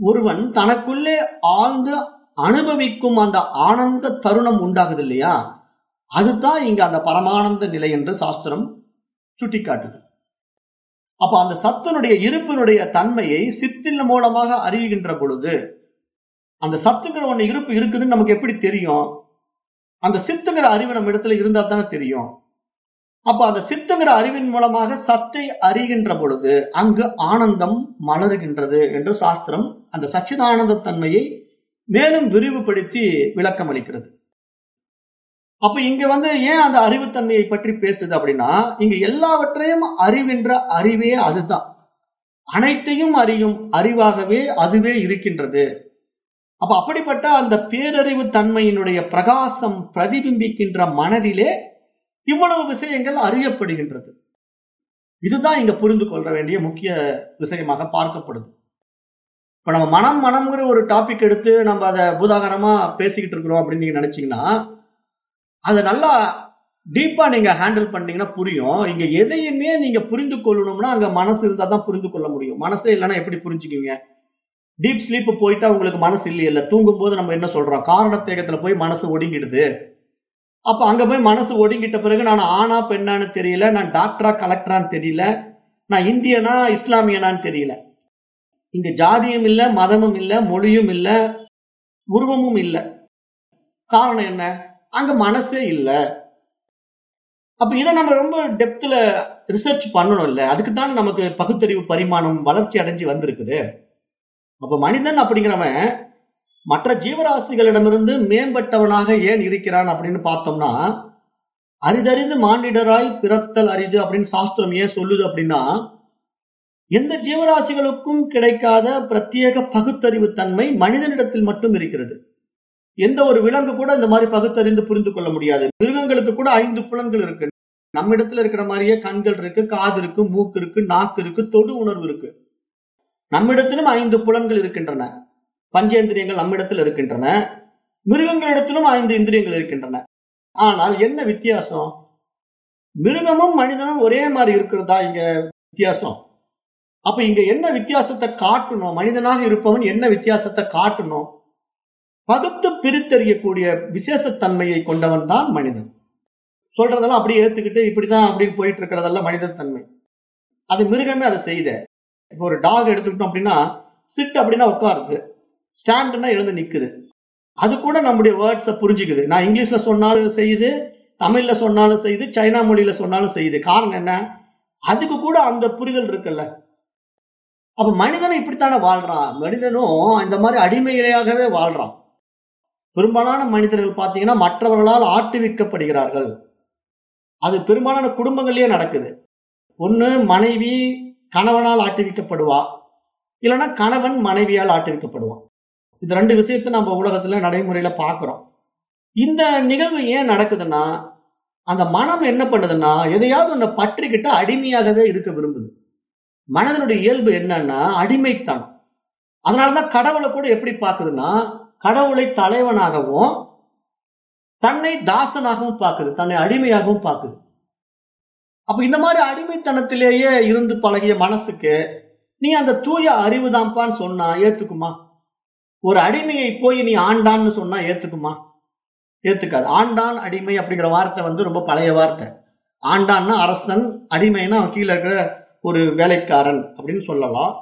A: ஒருவன் தனக்குள்ளே ஆழ்ந்து அனுபவிக்கும் அந்த ஆனந்த தருணம் உண்டாகுது இல்லையா? அதுதான் இங்க அந்த பரமானந்த நிலை என்று சாஸ்திரம் சுட்டிக்காட்டுது. அப்ப அந்த சத்தினுடைய இருப்பினுடைய தன்மையை சித்தின் மூலமாக அறிவுகின்ற பொழுது அந்த சத்துங்கிற ஒண்ணு இருப்பு இருக்குதுன்னு நமக்கு எப்படி தெரியும்? அந்த சித்துங்கிற அறிவு நம்ம இடத்துல இருந்தா தானே தெரியும். அப்ப அந்த சித்துங்கிற அறிவின் மூலமாக சத்தை அறிகின்ற பொழுது அங்கு ஆனந்தம் மலருகின்றது என்று சாஸ்திரம் அந்த சச்சிதானந்த தன்மையை மேலும் விரிவுபடுத்தி விளக்கம் அளிக்கிறது அப்ப இங்க வந்து ஏன் அந்த அறிவுத்தன்மையை பற்றி பேசுது அப்படின்னா இங்க எல்லாவற்றையும் அறிவின்ற அறிவே அதுதான். அனைத்தையும் அறியும் அறிவாகவே அதுவே இருக்கின்றது. அப்ப அப்படிப்பட்ட அந்த பேரறிவு தன்மையினுடைய பிரகாசம் பிரதிபிம்பிக்கின்ற மனதிலே இவ்வளவு விஷயங்கள் அறியப்படுகின்றது. இதுதான் இங்க புரிந்து கொள்ள வேண்டிய முக்கிய விஷயமாக பார்க்கப்படுது. இப்ப நம்ம மனம் மனம்ங்கிற ஒரு டாபிக் எடுத்து நம்ம அதை பூதாகரமா பேசிக்கிட்டு இருக்கிறோம் அப்படின்னு நீங்க நினைச்சீங்கன்னா அதை நல்லா டீப்பா நீங்க ஹேண்டில் பண்ணீங்கன்னா புரியும். இங்க எதையுமே நீங்க புரிந்து கொள்ளணும்னா அங்க மனசு இருந்தா தான் புரிந்து கொள்ள முடியும். மனசே இல்லைன்னா எப்படி புரிஞ்சுக்குவீங்க? டீப் ஸ்லீப் போயிட்டா உங்களுக்கு மனசு இல்லையே இல்ல தூங்கும் போது நம்ம என்ன சொல்றோம்? காரணத்தேகத்துல போய் மனசு ஒடுங்கிடுது. அப்ப அங்க போய் மனசு ஒடுங்கிட்ட பிறகு நான் ஆனா பெண்ணான்னு தெரியல. நான் டாக்டரா கலெக்டரான்னு தெரியல. நான் இந்தியனா இஸ்லாமியனான்னு தெரியல. இங்க ஜாதியும் இல்ல மதமும் இல்ல மொழியும் இல்ல உருவமும் இல்ல. காரணம் என்ன? அங்க மனசே இல்லை. அப்ப இதை நம்ம ரொம்ப டெப்த்ல ரிசர்ச் பண்ணணும் இல்ல. அதுக்கு தான் நமக்கு பகுத்தறிவு பரிமாணம் வளர்ச்சி அடைஞ்சு வந்திருக்குது. அப்ப மனிதன் அப்படிங்கிறவன் மற்ற ஜீவராசிகளிடமிருந்து மேம்பட்டவனாக ஏன் இருக்கிறான் அப்படின்னு பார்த்தோம்னா அரிதறிந்து மானிடராய் பிறத்தல் அரிது அப்படின்னு சாஸ்திரம் ஏன் சொல்லுது அப்படின்னா எந்த ஜீவராசிகளுக்கும் கிடைக்காத பிரத்யேக பகுத்தறிவு தன்மை மனிதனிடத்தில் மட்டும் இருக்கிறது. எந்த ஒரு விலங்கு கூட இந்த மாதிரி பகுத்தறிந்து புரிந்து கொள்ள முடியாது. மிருகங்களுக்கு கூட ஐந்து புலன்கள் இருக்கு. நம்ம இடத்துல இருக்கிற மாதிரியே கண்கள் இருக்கு காது இருக்கு மூக்கு இருக்கு நாக்கு இருக்கு தொடு உணர்வு இருக்கு. நம்மிடத்திலும் ஐந்து புலன்கள் இருக்கின்றன. பஞ்சேந்திரியங்கள் நம்மிடத்தில் இருக்கின்றன. மிருகங்களிடத்திலும் ஐந்து இந்திரியங்கள் இருக்கின்றன. ஆனால் என்ன வித்தியாசம்? மிருகமும் மனிதனும் ஒரே மாதிரி இருக்கிறதா இங்க வித்தியாசம்? அப்ப இங்க என்ன வித்தியாசத்தை காட்டணும்? மனிதனாக இருப்பவன் என்ன வித்தியாசத்தை காட்டணும்? பகுத்து பிரித்தறியக்கூடிய விசேஷத்தன்மையை கொண்டவன் தான் மனிதன். சொல்றதெல்லாம் அப்படியே ஏத்துக்கிட்டு இப்படிதான் அப்படின்னு போயிட்டு இருக்கிறதெல்லாம் மனித தன்மை அது மிருகமே அதை செய்த இப்போ ஒரு டாக் எடுத்துக்கிட்டோம் அப்படின்னா சிட் அப்படின்னா உட்காருது. ஸ்டாண்ட்னா எழுந்து நிக்குது. அது கூட நம்முடைய வேர்ட்ஸை புரிஞ்சுக்குது. நான் இங்கிலீஷ்ல சொன்னாலும் செய்யுது தமிழ்ல சொன்னாலும் செய்யுது சைனா மொழியில சொன்னாலும் செய்யுது. காரணம் என்ன? அதுக்கு கூட அந்த புரிதல் இருக்குல்ல. அப்ப மனிதனும் இப்படித்தானே வாழ்றான். மனிதனும் இந்த மாதிரி அடிமையிலேயாகவே வாழ்றான். பெரும்பாலான மனிதர்கள் பார்த்தீங்கன்னா மற்றவர்களால் ஆட்டுவிக்கப்படுகிறார்கள். அது பெரும்பாலான குடும்பங்கள்லயே நடக்குது. ஒண்ணு மனைவி கணவனால் ஆட்டுவிக்கப்படுவா இல்லைன்னா கணவன் மனைவியால் ஆட்டுவிக்கப்படுவான். இது ரெண்டு விஷயத்த நம்ம உலகத்துல நடைமுறையில பாக்குறோம் இந்த நிகழ்வு ஏன் நடக்குதுன்னா அந்த மனம் என்ன பண்ணுதுன்னா எதையாவது ஒன்ன பற்றிக்கிட்டு அடிமையாகவே இருக்க விரும்புது. மனதனுடைய இயல்பு என்னன்னா அடிமைத்தனம். அதனாலதான் கடவுளை கூட எப்படி பாக்குதுன்னா கடவுளை தலைவனாகவும் தன்னை தாசனாகவும் பார்க்குது தன்னை அடிமையாகவும் பார்க்குது. அப்ப இந்த மாதிரி அடிமைத்தனத்திலேயே இருந்து பழகிய மனசுக்கு நீ அந்த தூய அறிவு தான்ப்பான்னு சொன்னா ஏத்துக்குமா? ஒரு அடிமையை போய் நீ ஆண்டான்னு சொன்னா ஏத்துக்குமா? ஏத்துக்காது. ஆண்டான் அடிமை அப்படிங்கிற வார்த்தை வந்து ரொம்ப பழைய வார்த்தை. ஆண்டான்னா அரசன் அடிமைன்னா அவன் கீழே இருக்கிற ஒரு வேலைக்காரன் அப்படின்னு சொல்லலாம்.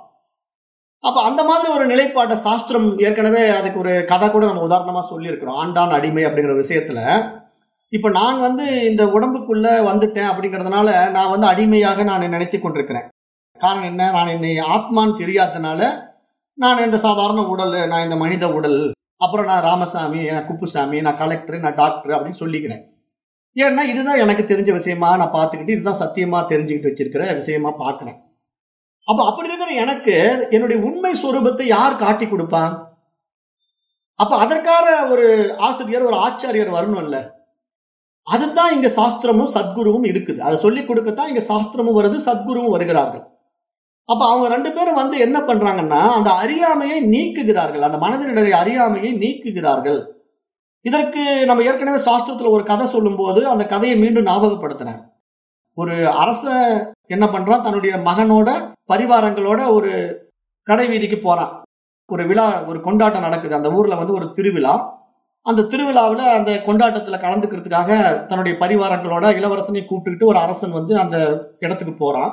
A: அப்ப அந்த மாதிரி ஒரு நிலைப்பாட்டை சாஸ்திரம் ஏற்கனவே அதுக்கு ஒரு கதை கூட நம்ம உதாரணமா சொல்லியிருக்கிறோம். ஆண்டான் அடிமை அப்படிங்கிற விஷயத்துல. இப்ப நான் வந்து இந்த உடம்புக்குள்ள வந்துட்டேன் அப்படிங்கறதுனால நான் வந்து அடிமையாக நான் நினைத்து கொண்டிருக்கிறேன். காரணம் என்ன? நான் என்னை ஆத்மான்னு தெரியாததுனால நான் இந்த சாதாரண உடல் நான் இந்த மனித உடல் அப்புறம் நான் ராமசாமி நான் குப்புசாமி நான் கலெக்டர் நான் டாக்டர் அப்படின்னு சொல்லிக்கிறேன். ஏன்னா இதுதான் எனக்கு தெரிஞ்ச விஷயமா நான் பார்த்துக்கிட்டு இதுதான் சத்தியமா தெரிஞ்சுக்கிட்டு வச்சிருக்கிற விஷயமா பார்க்குறேன். அப்ப அப்படி எனக்கு என்னுடைய உண்மை சுரூபத்தை யார் காட்டி கொடுப்பான் அப்ப அதற்கான ஒரு ஆசிரியர் ஒரு ஆச்சாரியர் வரணும்ல. அதுதான் இங்க சாஸ்திரமும் சத்குருவும் இருக்குது. அதை சொல்லி கொடுக்கத்தான் இங்க சாஸ்திரமும் வருது சத்குருவும் வருகிறார்கள். அப்ப அவங்க ரெண்டு பேரும் வந்து என்ன பண்றாங்கன்னா அந்த அறியாமையை நீக்குகிறார்கள். அந்த மனதினுடைய அறியாமையை நீக்குகிறார்கள். இதற்கு நம்ம ஏற்கனவே சாஸ்திரத்துல ஒரு கதை சொல்லும் போது அந்த கதையை மீண்டும் ஞாபகப்படுத்துறேன். ஒரு அரச என்ன பண்றான்? தன்னுடைய மகனோட பரிவாரங்களோட ஒரு கடை வீதிக்கு போறான். ஒரு விழா ஒரு கொண்டாட்டம் நடக்குது. அந்த ஊர்ல வந்து ஒரு திருவிழா. அந்த திருவிழாவில் அந்த கொண்டாட்டத்துல கலந்துக்கிறதுக்காக தன்னுடைய பரிவாரங்களோட இளவரசனை கூப்பிட்டுக்கிட்டு ஒரு அரசன் வந்து அந்த இடத்துக்கு போறான்.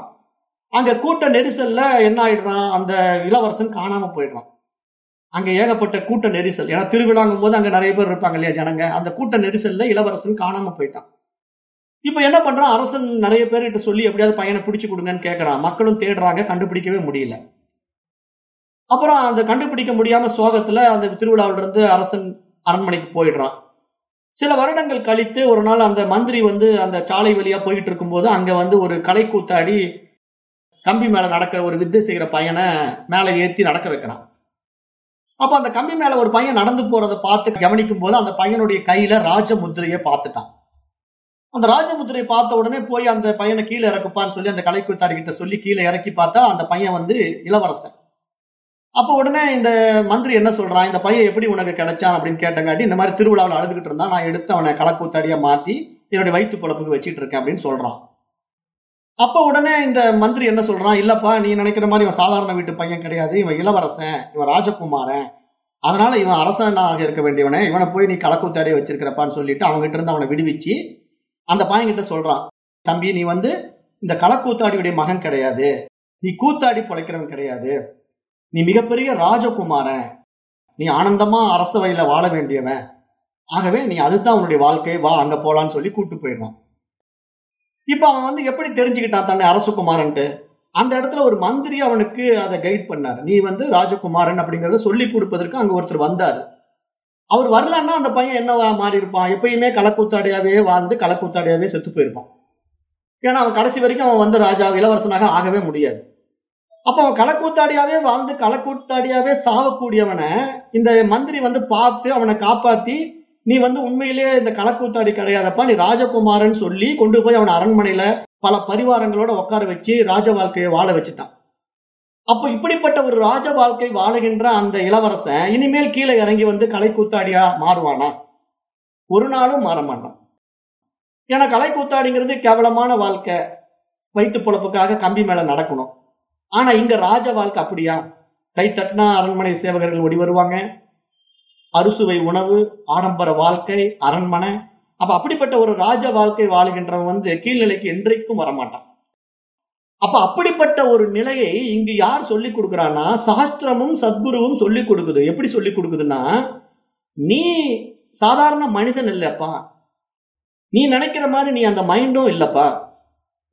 A: அங்க கூட்ட நெரிசல்ல என்ன ஆயிடுறான்? அந்த இளவரசன் காணாம போயிடுறான். அங்க ஏகப்பட்ட கூட்ட நெரிசல். ஏன்னா திருவிழாங்கும் போது அங்க நிறைய பேர் இருப்பாங்க இல்லையா ஜனங்க? அந்த கூட்ட நெரிசல்ல இளவரசன் காணாம போயிட்டான். இப்ப என்ன பண்றான் அரசன் நிறைய பேர்கிட்ட சொல்லி எப்படியாவது பையனை பிடிச்சு கொடுங்கன்னு கேட்கறான் மக்களும் தேடுறாங்க கண்டுபிடிக்கவே முடியல. அப்புறம் அந்த கண்டுபிடிக்க முடியாம சோகத்துல அந்த திருவிழாவில இருந்து அரசன் அரண்மனைக்கு போயிடுறான். சில வருடங்கள் கழித்து ஒரு நாள் அந்த மந்திரி வந்து அந்த சாலை வழியா போயிட்டு இருக்கும்போது அங்க வந்து ஒரு கலை கூத்தாடி கம்பி மேல நடக்கிற ஒரு வித்தை செய்கிற பையனை மேல ஏத்தி நடக்க வைக்கிறான். அப்ப அந்த கம்பி மேல ஒரு பையன் நடந்து போறதை பார்த்து கவனிக்கும் போது அந்த பையனுடைய கையில ராஜ முத்திரையை பார்த்துட்டான். அந்த ராஜமுத்திரை பார்த்த உடனே போய் அந்த பையனை கீழே இறக்குப்பான்னு சொல்லி அந்த கலை கிட்ட சொல்லி கீழே இறக்கி பார்த்தா அந்த பையன் வந்து இளவரசன். அப்ப உடனே இந்த மந்திரி என்ன சொல்றான்? இந்த பையன் எப்படி உனக்கு கிடைச்சான் அப்படின்னு கேட்டங்காட்டி இந்த மாதிரி திருவிழாவில் அழுதுகிட்டு இருந்தான் நான் எடுத்து அவனை கலக்கூத்தாடியா மாத்தி என்னுடைய வயிற்று பொழப்புக்கு வச்சிட்டு இருக்கேன் அப்படின்னு சொல்றான். அப்ப உடனே இந்த மந்திரி என்ன சொல்றான்? இல்லப்பா நீ நினைக்கிற மாதிரி இவன் சாதாரண வீட்டு பையன் கிடையாது. இவன் இளவரசன் இவன் ராஜகுமாரன். அதனால இவன் அரசனாக இருக்க வேண்டியவனே. இவனை போய் நீ கலக்கூத்தாடியே வச்சிருக்கிறப்பான்னு சொல்லிட்டு அவங்ககிட்ட இருந்து அவனை விடுவிச்சு அந்த பையன் கிட்ட சொல்றான் தம்பி நீ வந்து இந்த களக்கூத்தாடியுடைய மகன் கிடையாது. நீ கூத்தாடி பொழைக்கிறவன் கிடையாது. நீ மிகப்பெரிய ராஜகுமாரன். நீ ஆனந்தமா அரச வழியில வாழ வேண்டியவன். ஆகவே நீ அதுதான் உன்னுடைய வாழ்க்கை. வா அங்க போலான்னு சொல்லி கூட்டு போயிடுவான். இப்ப அவன் வந்து எப்படி தெரிஞ்சுக்கிட்டான் தன்னை அரசகுமாரன்ட்டு? அந்த இடத்துல ஒரு மந்திரி அவனுக்கு அதை கைட் பண்ணார். நீ வந்து ராஜகுமாரன் அப்படிங்கறத சொல்லி கொடுப்பதற்கு அங்க ஒருத்தர் வந்தாரு. அவர் வரலன்னா அந்த பையன் என்னவா மாறி இருப்பான் எப்பயுமே கலக்கூத்தாடியாவே வாழ்ந்து கலக்கூத்தாடியாவே செத்து போயிருப்பான். ஏன்னா அவன் கடைசி வரைக்கும் அவன் வந்து ராஜா இளவரசனாக ஆகவே முடியாது. அப்ப அவன் கலக்கூத்தாடியாவே வாழ்ந்து கலக்கூத்தாடியாவே சாவக்கூடியவனை இந்த மந்திரி வந்து பார்த்து அவனை காப்பாத்தி நீ வந்து உண்மையிலேயே இந்த கலக்கூத்தாடி கிடையாதப்பா நீ ராஜகுமாரன் சொல்லி கொண்டு போய் அவனை அரண்மனையில பல பரிவாரங்களோட உட்கார வச்சு ராஜ வாழ்க்கையை வாழ வச்சுட்டான். அப்போ இப்படிப்பட்ட ஒரு ராஜ வாழ்க்கை வாழுகின்ற அந்த இளவரசன் இனிமேல் கீழே இறங்கி வந்து கலை கூத்தாடியா மாறுவானா? ஒரு நாளும் மாற மாட்டான். ஏன்னா கலை கூத்தாடிங்கிறது கேவலமான வாழ்க்கை. வயிற்று பொழப்புக்காக கம்பி மேல நடக்கணும். ஆனா இங்க ராஜ வாழ்க்கை அப்படியா? கை தட்டினா அரண்மனை சேவகர்கள் ஓடி வருவாங்க. அறுசுவை உணவு ஆடம்பர வாழ்க்கை அரண்மனை. அப்ப அப்படிப்பட்ட ஒரு ராஜ வாழ்க்கை வாழுகின்றவன் வந்து கீழ்நிலைக்கு என்றைக்கும் வரமாட்டான். அப்ப அப்படிப்பட்ட ஒரு நிலையை இங்கு யார் சொல்லி கொடுக்குறான்னா சாஸ்திரமும் சத்குருவும் சொல்லி கொடுக்குது. எப்படி சொல்லி கொடுக்குதுன்னா நீ சாதாரண மனிதன் இல்லப்பா. நீ நினைக்கிற மாதிரி நீ அந்த மைண்டும் இல்லப்பா.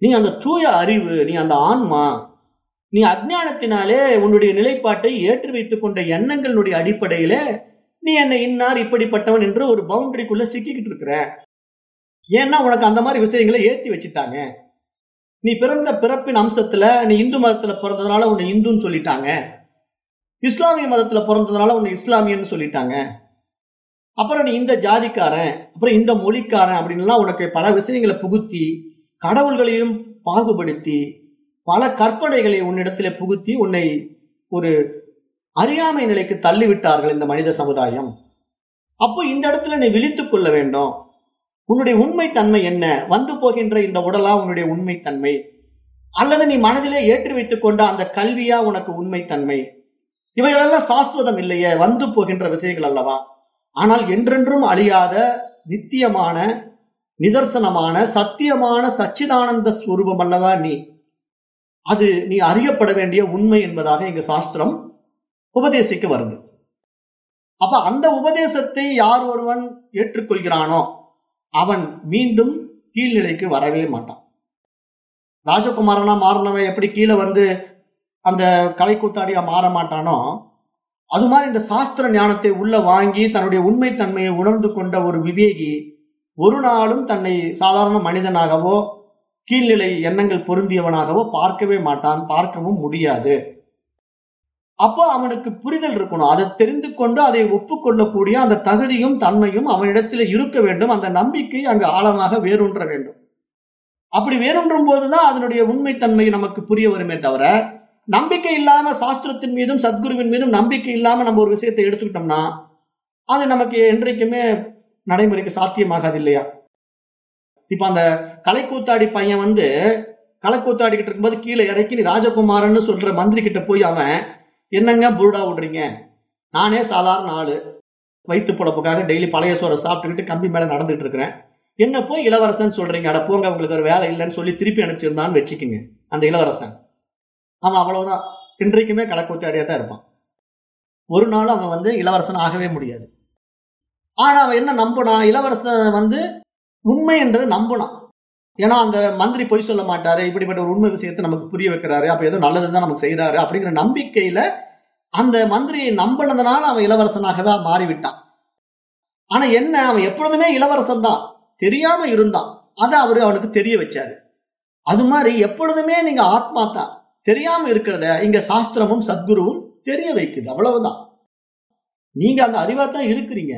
A: நீ அந்த தூய அறிவு நீ அந்த ஆன்மா நீ அஜ்ஞானத்தினாலே உன்னுடைய நிலைப்பாட்டை ஏற்றி வைத்துக் கொண்ட எண்ணங்களுடைய அடிப்படையில நீ என்னை இன்னார் இப்படிப்பட்டவன் என்று ஒரு பவுண்டரிக்குள்ள சிக்கிக்கிட்டு இருக்கிற. ஏன்னா உனக்கு அந்த மாதிரி விஷயங்களை ஏத்தி வச்சுட்டாங்க. நீ பிறந்த பிறப்பின் அம்சத்துல நீ இந்து மதத்துல பிறந்ததுனால உன்னை இந்துன்னு சொல்லிட்டாங்க. இஸ்லாமிய மதத்துல பிறந்ததுனால உன்னை இஸ்லாமியன்னு சொல்லிட்டாங்க. அப்புறம் நீ இந்த ஜாதிக்காரன் அப்புறம் இந்த மொழிக்காரன் அப்படின்லாம் உனக்கு பல விஷயங்களை புகுத்தி கடவுள்களையும் பாகுபடுத்தி பல கற்பனைகளை உன்னிடத்திலே புகுத்தி உன்னை ஒரு அறியாமை நிலைக்கு தள்ளிவிட்டார்கள் இந்த மனித சமுதாயம். அப்போ இந்த இடத்துல நீ விழித்துக் கொள்ள வேண்டும். உன்னுடைய உண்மை தன்மை என்ன? வந்து போகின்ற இந்த உடலா உன்னுடைய உண்மை தன்மை அல்லது நீ மனதிலே ஏற்றி வைத்துக் கொண்ட அந்த கல்வியா உனக்கு உண்மை தன்மை இவைகளெல்லாம் சாஸ்வதம் இல்லையே வந்து போகின்ற விஷயங்கள் அல்லவா? ஆனால் என்றென்றும் அழியாத நித்தியமான நிதர்சனமான சத்தியமான சச்சிதானந்த ஸ்வரூபம் அல்லவா நீ? அது நீ அறியப்பட வேண்டிய உண்மை என்பதாக எங்க சாஸ்திரம் உபதேசிக்க வருது. அப்ப அந்த உபதேசத்தை யார் ஒருவன் ஏற்றுக்கொள்கிறானோ அவன் மீண்டும் கீழ்நிலைக்கு வரவே மாட்டான். ராஜகுமாரனா மாறினவன் எப்படி கீழே வந்து அந்த கலை கூத்தாடியா மாற மாட்டானோ அது மாதிரி இந்த சாஸ்திர ஞானத்தை உள்ள வாங்கி தன்னுடைய உண்மை தன்மையை உணர்ந்து கொண்ட ஒரு விவேகி ஒரு நாளும் தன்னை சாதாரண மனிதனாகவோ கீழ்நிலை எண்ணங்கள் பொருந்தியவனாகவோ பார்க்கவே மாட்டான் பார்க்கவும் முடியாது. அப்போ அவனுக்கு புரிதல் இருக்கணும். அதை தெரிந்து கொண்டு அதை ஒப்புக்கொள்ளக்கூடிய அந்த தகுதியும் தன்மையும் அவனிடத்தில் இருக்க வேண்டும். அந்த நம்பிக்கை அங்கு ஆழமாக வேரூன்ற வேண்டும். அப்படி வேரூன்றும் போதுதான் அதனுடைய உண்மைத்தன்மை நமக்கு புரிய வருமே தவிர நம்பிக்கை இல்லாம சாஸ்திரத்தின் மீதும் சத்குருவின் மீதும் நம்பிக்கை இல்லாம நம்ம ஒரு விஷயத்தை எடுத்துக்கிட்டோம்னா அது நமக்கு என்றைக்குமே நடைமுறைக்கு சாத்தியமாகாது இல்லையா இப்ப அந்த கலைக்கூத்தாடி பையன் வந்து கலைக்கூத்தாடிக்கிட்டு இருக்கும்போது கீழே இறக்கி நீ ராஜகுமாரன்னு சொல்ற மந்திரி கிட்ட போய் அவன் என்னங்க புருடா விடுறீங்க நானே சாதாரண ஆளு. வயிற்று பொழப்புக்காக டெய்லி பழைய சோறை சாப்பிட்டுக்கிட்டு கம்பி மேலே நடந்துட்டு இருக்கிறேன். என்ன போய் இளவரசன் சொல்றீங்க? அட போங்க உங்களுக்கு ஒரு வேலை இல்லைன்னு சொல்லி திருப்பி அனுப்பிச்சிருந்தான்னு வச்சுக்கோங்க அந்த இளவரசன். அவன் அவ்வளவுதான். இன்றைக்குமே கலக்கூத்தாடியா தான் இருப்பான். ஒரு நாள் அவன் வந்து இளவரசன் ஆகவே முடியாது. ஆனா அவன் என்ன நம்பினான் இளவரசன் வந்து உண்மை என்றது நம்பினான். ஏன்னா அந்த மந்திரி பொய் சொல்ல மாட்டாரு இப்படிப்பட்ட ஒரு உண்மை விஷயத்தை நமக்கு புரிய வைக்கிறாரு அப்ப ஏதோ நல்லதுதான் நமக்கு செய்யறாரு அப்படிங்கிற நம்பிக்கையில அந்த மந்திரியை நம்பினதுனால அவன் இளவரசனாகவே மாறிவிட்டான். ஆனா என்ன அவன் எப்பொழுதுமே இளவரசன் தான் தெரியாம இருந்தான். அதை அவரு அவனுக்கு தெரிய வச்சாரு. அது மாதிரி எப்பொழுதுமே நீங்க ஆத்மா தான் தெரியாம இருக்கிறத இங்க சாஸ்திரமும் சத்குருவும் தெரிய வைக்குது அவ்வளவுதான். நீங்க அந்த அறிவா தான் இருக்கிறீங்க.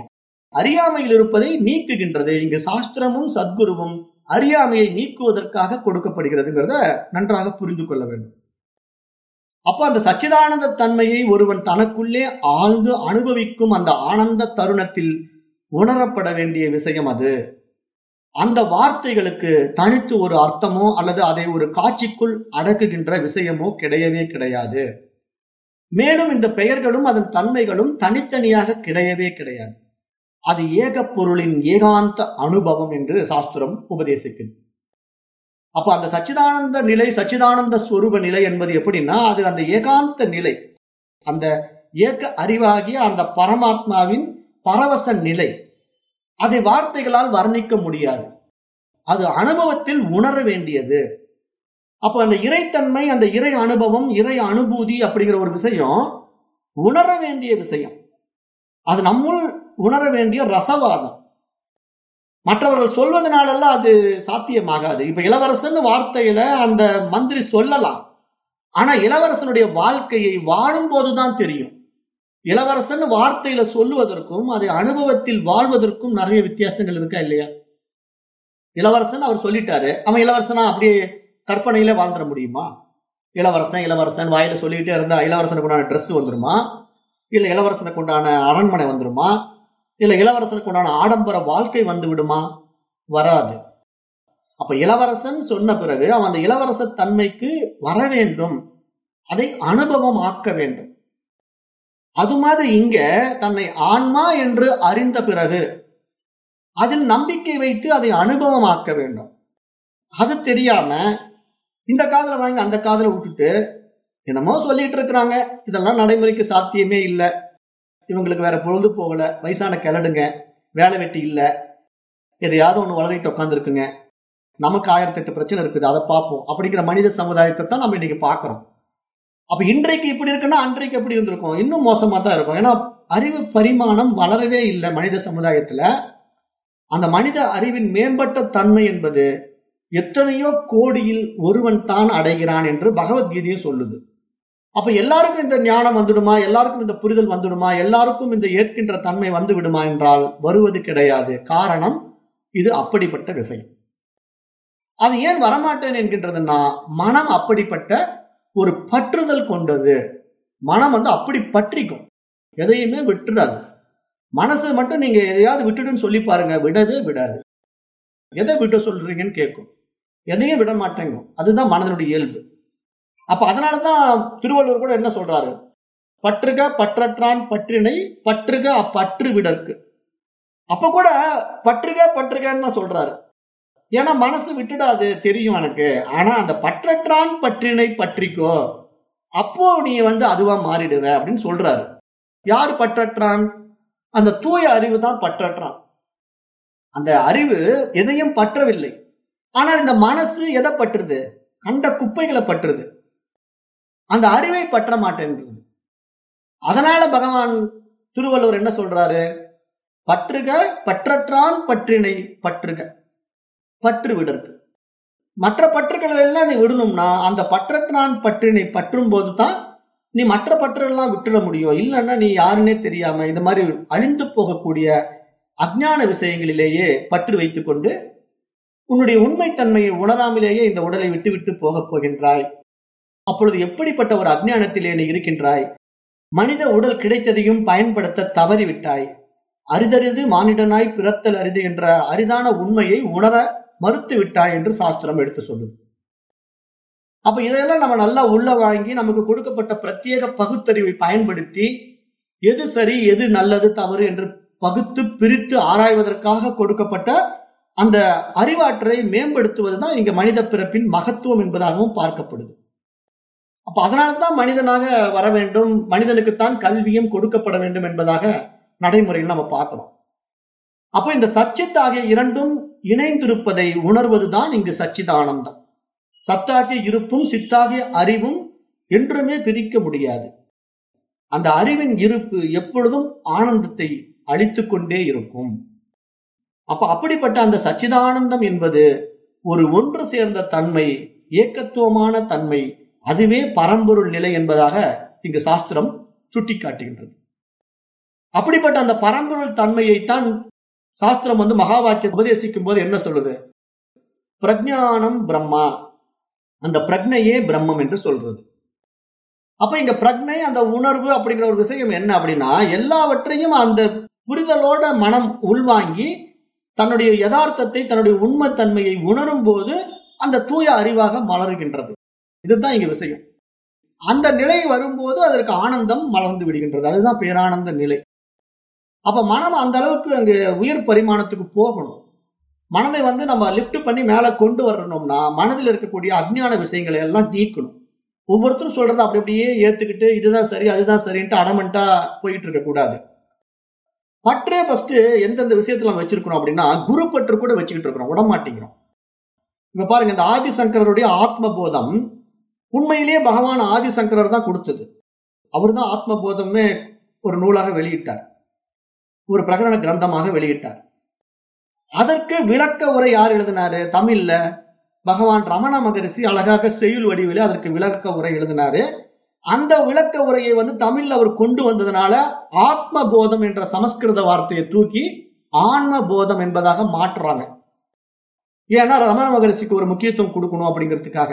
A: அறியாமையில் இருப்பதை நீக்குகின்றது இங்கு சாஸ்திரமும் சத்குருவும் அறியாமையை நீக்குவதற்காக கொடுக்கப்படுகிறதுங்கிறத நன்றாக புரிந்து கொள்ள வேண்டும். அப்ப அந்த சச்சிதானந்த தன்மையை ஒருவன் தனக்குள்ளே ஆழ்ந்து அனுபவிக்கும் அந்த ஆனந்த தருணத்தில் உணரப்பட வேண்டிய விஷயம் அது. அந்த வார்த்தைகளுக்கு தனித்து ஒரு அர்த்தமோ அல்லது அதை ஒரு காட்சிக்குள் அடக்குகின்ற விஷயமோ கிடையவே கிடையாது. மேலும் இந்த பெயர்களும் அதன் தன்மைகளும் தனித்தனியாக கிடையவே கிடையாது. அது ஏக பொருளின் ஏகாந்த அனுபவம் என்று சாஸ்திரம் உபதேசிக்குது. அப்ப அந்த சச்சிதானந்த நிலை சச்சிதானந்த ஸ்வரூப நிலை என்பது எப்படின்னா அது அந்த ஏகாந்த நிலை அந்த ஏக அறிவாகிய அந்த பரமாத்மாவின் பரவச நிலை அதை வார்த்தைகளால் வர்ணிக்க முடியாது. அது அனுபவத்தில் உணர வேண்டியது. அப்ப அந்த இறைத்தன்மை அந்த இறை அனுபவம் இறை அனுபூதி அப்படிங்கிற ஒரு விஷயம் உணர வேண்டிய விஷயம். அது நம்முள் உணர வேண்டிய ரசவாதம். மற்றவர்கள் சொல்வதனாலெல்லாம் அது சாத்தியமாகாது. இப்ப இளவரசன் வார்த்தையில அந்த மந்திரி சொல்லலாம். ஆனா இளவரசனுடைய வாழ்க்கையை வாழும் போதுதான் தெரியும். இளவரசன் வார்த்தையில சொல்லுவதற்கும் அதை அனுபவத்தில் வாழ்வதற்கும் நிறைய வித்தியாசங்கள் இருக்கா இல்லையா? இளவரசன் அவர் சொல்லிட்டாரு. அவன் இளவரசனா? அப்படியே கற்பனையில வாழ்ந்துட முடியுமா? இளவரசன் இளவரசன் வாயில சொல்லிக்கிட்டே இருந்தா இளவரசனுக்கு உண்டான ட்ரெஸ் வந்துருமா? இல்ல இளவரசனுக்கு உண்டான அரண்மனை வந்துருமா? இல்ல இளவரசனுக்கு உண்டான ஆடம்பர வாழ்க்கை வந்து விடுமா? வராது. அப்ப இளவரசன் சொன்ன பிறகு அவன் அந்த இளவரச தன்மைக்கு வர வேண்டும். அதை அனுபவம் ஆக்க வேண்டும். அது மாதிரி இங்க தன்னை ஆன்மா என்று அறிந்த பிறகு அதில் நம்பிக்கை வைத்து அதை அனுபவமாக்க வேண்டும். அது தெரியாம இந்த காதல வாங்கி அந்த காதல விட்டுட்டு என்னமோ சொல்லிட்டு இருக்கிறாங்க. இதெல்லாம் நடைமுறைக்கு சாத்தியமே இல்லை. இவங்களுக்கு வேற பொழுது போகல வயசான கிளடுங்க வேலை வெட்டி இல்லை. எதையாவது ஒண்ணு வளரிட்டு உட்காந்துருக்குங்க நமக்கு ஆயிரத்தி எட்டு பிரச்சனை இருக்குது அதை பார்ப்போம். அப்படிங்கிற மனித சமுதாயத்தை தான் நம்ம இன்னைக்கு பார்க்குறோம். அப்ப இன்றைக்கு இப்படி இருக்குன்னா அன்றைக்கு எப்படி இருந்திருக்கும்? இன்னும் மோசமா தான் இருக்கும். ஏன்னா அறிவு பரிமாணம் வளரவே இல்லை மனித சமுதாயத்துல. அந்த மனித அறிவின் மேம்பட்ட தன்மை என்பது எத்தனையோ கோடியில் ஒருவன் தான் அடைகிறான் என்று பகவத்கீதையும் சொல்லுது. அப்ப எல்லாருக்கும் இந்த ஞானம் வந்துடுமா? எல்லாருக்கும் இந்த புரிதல் வந்துடுமா? எல்லாருக்கும் இந்த ஏற்கின்ற தன்மை வந்து விடுமா என்றால் வருவது கிடையாது. காரணம் இது அப்படிப்பட்ட விஷயம். அது ஏன் வரமாட்டேன் என்கின்றதுன்னா மனம் அப்படிப்பட்ட ஒரு பற்றுதல் கொண்டது. மனம் வந்து அப்படி பற்றிக்கும். எதையுமே விட்டுறாது. மனசை மட்டும் நீங்க எதையாவது விட்டுடுன்னு சொல்லி பாருங்க. விடவே விடாது. எதை விட்டு சொல்றீங்கன்னு கேட்கும். எதையும் விட மாட்டேங்கும். அதுதான் மனதனுடைய இயல்பு. அப்ப அதனாலதான் திருவள்ளுவர் கூட என்ன சொல்றாரு? பற்றுக பற்றற்றான் பற்றினை பற்றுக அப்பற்று விடற்கு. அப்ப கூட பற்றுக பற்றுகன்னு சொல்றாரு. ஏன்னா மனசு விட்டுடாது தெரியும் எனக்கு. ஆனா அந்த பற்றற்றான் பற்றினை பற்றிக்கோ அப்போ நீ வந்து அதுவா மாறிடுவ அப்படின்னு சொல்றாரு. யார் பற்றற்றான்? அந்த தூய அறிவு தான் பற்றற்றான். அந்த அறிவு எதையும் பற்றவில்லை. ஆனால் இந்த மனசு எதை பற்றுது? கண்ட குப்பைகளை பற்றுது. அந்த அறிவை பற்ற மாட்டேன்றது. அதனால பகவான் திருவள்ளுவர் என்ன சொல்றாரு? பற்றுக பற்றற்றான் பற்றினை பற்றுக. பற்று விடற்கு. மற்ற பற்றுகள் எல்லாம் நீ விடணும்னா அந்த பற்றற்றான் பற்றினை பற்றும் போது தான் நீ மற்ற பற்றுகள்லாம் விட்டுட முடியும். இல்லைன்னா நீ யாருன்னே தெரியாம இந்த மாதிரி அழிந்து போகக்கூடிய அஜ்ஞான விஷயங்களிலேயே பற்று வைத்துக்கொண்டு உன்னுடைய உண்மைத்தன்மையை உணராமலேயே இந்த உடலை விட்டு விட்டு போகப் போகின்றாய். அப்பொழுது எப்படிப்பட்ட ஒரு அஜ்ஞானத்திலே நீ இருக்கின்றாய்? மனித உடல் கிடைத்ததையும் பயன்படுத்த தவறிவிட்டாய். அரிதறிது மானிடனாய் பிறத்தல் அரிது என்ற அரிதான உண்மையை உணர மறுத்து விட்டாய் என்று சாஸ்திரம் எடுத்து சொல்லுது. அப்ப இதையெல்லாம் நம்ம நல்லா உள்ள வாங்கி நமக்கு கொடுக்கப்பட்ட பிரத்யேக பகுத்தறிவை பயன்படுத்தி எது சரி எது நல்லது தவறு என்று பகுத்து பிரித்து ஆராய்வதற்காக கொடுக்கப்பட்ட அந்த அறிவாற்றலை மேம்படுத்துவதுதான் இங்க மனித பிறப்பின் மகத்துவம் என்பதாகவும் பார்க்கப்படுது. அப்ப அதனாலதான் மனிதனாக வர வேண்டும் மனிதனுக்குத்தான் கல்வியும் கொடுக்கப்பட வேண்டும் என்பதாக நடைமுறையில் நம்ம பார்க்கிறோம். அப்போ இந்த சச்சித் ஆகிய இரண்டும் இணைந்திருப்பதை உணர்வதுதான் இங்கு சச்சிதானந்தம். சத்தாகிய இருப்பும் சித்தாகிய அறிவும் என்றுமே பிரிக்க முடியாது. அந்த அறிவின் இருப்பு எப்பொழுதும் ஆனந்தத்தை அளித்துக் கொண்டே இருக்கும். அப்ப அப்படிப்பட்ட அந்த சச்சிதானந்தம் என்பது ஒரு ஒன்று சேர்ந்த தன்மை ஏக்கத்துவமான தன்மை அதுவே பரம்பொருள் நிலை என்பதாக இங்கு சாஸ்திரம் சுட்டிக்காட்டுகின்றது. அப்படிப்பட்ட அந்த பரம்பொருள் தன்மையைத்தான் சாஸ்திரம் வந்து மகா வாக்கியம் உபதேசிக்கும் போது என்ன சொல்லுது? பிரஜானம் பிரம்மா. அந்த பிரக்னையே பிரம்மம் என்று சொல்றது. அப்ப இங்க பிரக்னை அந்த உணர்வு அப்படிங்கிற ஒரு விஷயம் என்ன அப்படின்னா எல்லாவற்றையும் அந்த புரிதலோட மனம் உள்வாங்கி தன்னுடைய யதார்த்தத்தை தன்னுடைய உண்மைத்தன்மையை உணரும் போது அந்த தூய அறிவாக மலர்கின்றது. இதுதான் இங்க விஷயம். அந்த நிலை வரும்போது அதற்கு ஆனந்தம் மலர்ந்து விடுகின்றது. அதுதான் பேரானந்த நிலை. அப்ப மனம் அந்த அளவுக்கு அங்கு உயர் பரிமாணத்துக்கு போகணும். மனதை வந்து நம்ம லிஃப்ட் பண்ணி மேல கொண்டு வரணும்னா மனதில் இருக்கக்கூடிய அஜ்ஞான விஷயங்களை எல்லாம் நீக்கணும். ஒவ்வொருத்தரும் சொல்றதை அப்படி அப்படியே ஏத்துக்கிட்டு இதுதான் சரி அதுதான் சரின்ட்டு அடமெண்டா போயிட்டு இருக்க கூடாது. பற்றே ஃபர்ஸ்ட் எந்தெந்த விஷயத்துல நம்ம வச்சிருக்கிறோம் அப்படின்னா குரு பற்று கூட வச்சுக்கிட்டு இருக்கிறோம். விட மாட்டேங்கிறோம் இப்ப பாருங்க இந்த ஆதிசங்கரருடைய ஆத்மபோதம் உண்மையிலேயே பகவான் ஆதிசங்கரர் தான் கொடுத்தது. அவர் தான் ஆத்ம போதமே ஒரு நூலாக வெளியிட்டார். ஒரு பிரகரண கிரந்தமாக வெளியிட்டார். அதற்கு விளக்க உரை யார் எழுதினாரு? தமிழ்ல பகவான் ரமண மகரிஷி அழகாக செய்யுள் வடிவிலே அதற்கு விளக்க உரை எழுதினாரு. அந்த விளக்க உரையை வந்து தமிழ்ல அவர் கொண்டு வந்ததுனால ஆத்ம போதம் என்ற சமஸ்கிருத வார்த்தையை தூக்கி ஆன்ம போதம் என்பதாக மாற்றுறாங்க. ஏன்னா ரமண மகரிஷிக்கு ஒரு முக்கியத்துவம் கொடுக்கணும் அப்படிங்கிறதுக்காக.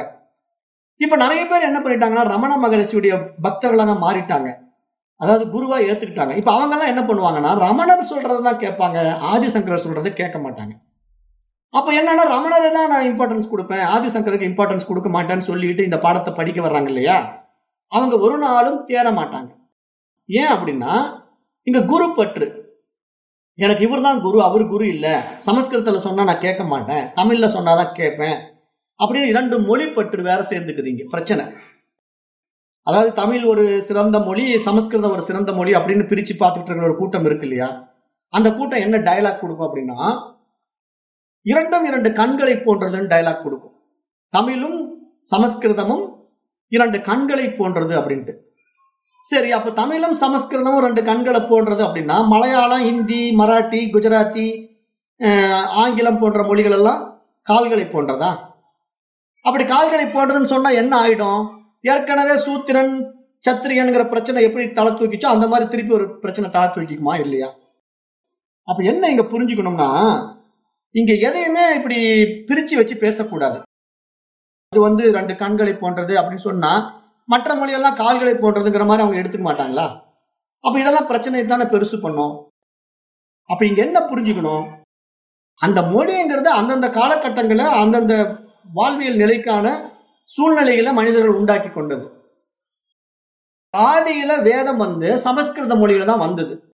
A: இப்ப நிறைய பேர் என்ன பண்ணிட்டாங்கன்னா ரமண மகரிஷியுடைய பக்தர்களாக மாறிட்டாங்க. அதாவது குருவா ஏத்துக்கிட்டாங்க. இப்ப அவங்க எல்லாம் என்ன பண்ணுவாங்கன்னா ரமணர் சொல்றதுதான் கேட்பாங்க ஆதிசங்கரர் சொல்றதை கேட்க மாட்டாங்க. அப்ப என்னன்னா ரமணரை தான் நான் இம்பார்ட்டன்ஸ் கொடுப்பேன் ஆதிசங்கருக்கு இம்பார்ட்டன்ஸ் கொடுக்க மாட்டேன்னு சொல்லிட்டு இந்த பாடத்தை படிக்க வர்றாங்க இல்லையா? அவங்க ஒரு நாளும் தேர மாட்டாங்க. ஏன் அப்படின்னா இங்க குரு பற்று எனக்கு இவர் தான் குரு அவர் குரு இல்ல. சமஸ்கிருதத்துல சொன்னா நான் கேட்க மாட்டேன். தமிழ்ல சொன்னாதான் கேட்பேன். அப்படின்னு இரண்டு மொழி பற்று வேற சேர்ந்துக்குது இங்க. பிரச்சனை. அதாவது தமிழ் ஒரு சிறந்த மொழி சமஸ்கிருதம் ஒரு சிறந்த மொழி அப்படின்னு பிரிச்சு பார்த்துட்டு இருக்கிற ஒரு கூட்டம் இருக்கு இல்லையா? அந்த கூட்டம் என்ன டயலாக் கொடுக்கும் அப்படின்னா இரண்டும் இரண்டு கண்களை போன்றதுன்னு டயலாக் கொடுக்கும். தமிழும் சமஸ்கிருதமும் இரண்டு கண்களை போன்றது அப்படின்ட்டு. சரி அப்ப தமிழும் சமஸ்கிருதமும் ரெண்டு கண்களை போன்றது அப்படின்னா மலையாளம் ஹிந்தி மராட்டி குஜராத்தி அஹ், ஆங்கிலம் போன்ற மொழிகள் எல்லாம் கால்களை போன்றதா? அப்படி கால்களை போடுறதுன்னு சொன்னா என்ன ஆயிடும்? ஏற்கனவே சூத்திரன் சத்திரியனுங்கிற பிரச்சனை எப்படி தலை தூக்கிச்சோ அந்த மாதிரி திருப்பி ஒரு பிரச்சனை தலை தூக்கிக்குமா இல்லையா? அப்ப என்ன இங்க புரிஞ்சுக்கணும்னா இங்க எதையுமே இப்படி பிரிச்சு வச்சு பேசக்கூடாது. அது வந்து ரெண்டு கண்களை போன்றது அப்படின்னு சொன்னா மற்ற மொழியெல்லாம் கால்களை போன்றதுங்கிற மாதிரி அவங்க எடுத்துக்க மாட்டாங்களா? அப்ப இதெல்லாம் பிரச்சனை தானே பெருசு பண்ணும். அப்ப இங்க என்ன புரிஞ்சுக்கணும்? அந்த மொழிங்கிறது அந்தந்த காலகட்டங்களை அந்தந்த வாழ்வியல் நிலைக்கான சூழ்நிலைகளை மனிதர்கள் உண்டாக்கி கொண்டது. ஆதியில வேதம் வந்து சமஸ்கிருத மொழியில தான் வந்தது.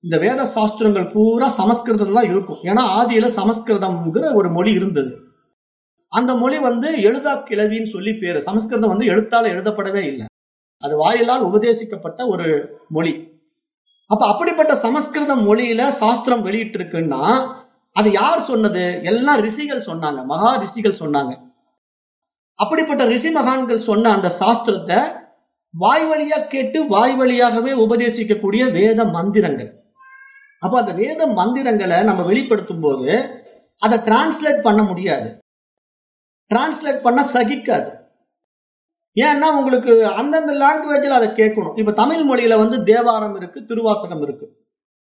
A: இந்த வேத சாஸ்திரங்கள் பூரா சமஸ்கிருதத்துல தான் இருக்கும். ஏன்னா ஆதியில சமஸ்கிருதம்ங்கிற ஒரு மொழி இருந்தது. அந்த மொழி வந்து எழுதா கிளவின்னு சொல்லி பேரு. சமஸ்கிருதம் வந்து எழுத்தால எழுதப்படவே இல்லை. அது வாயிலால் உபதேசிக்கப்பட்ட ஒரு மொழி. அப்ப அப்படிப்பட்ட சமஸ்கிருத மொழியில சாஸ்திரம் வெளியிட்டு இருக்குன்னா அது யார் சொன்னது? எல்லாம் ரிஷிகள் சொன்னாங்க. மகா ரிஷிகள் சொன்னாங்க. அப்படிப்பட்ட ரிஷி மகான்கள் சொன்ன அந்த சாஸ்திரத்தை வாய் வழியா கேட்டு வாய் வழியாகவே உபதேசிக்கக்கூடிய வேத மந்திரங்கள். அப்ப அந்த வேத மந்திரங்களை நம்ம வெளிப்படுத்தும் போது அதை டிரான்ஸ்லேட் பண்ண முடியாது. டிரான்ஸ்லேட் பண்ண சகிக்காது. ஏன்னா உங்களுக்கு அந்தந்த லாங்குவேஜில் அதை கேட்கணும். இப்ப தமிழ் மொழியில வந்து தேவாரம் இருக்கு திருவாசகம் இருக்கு.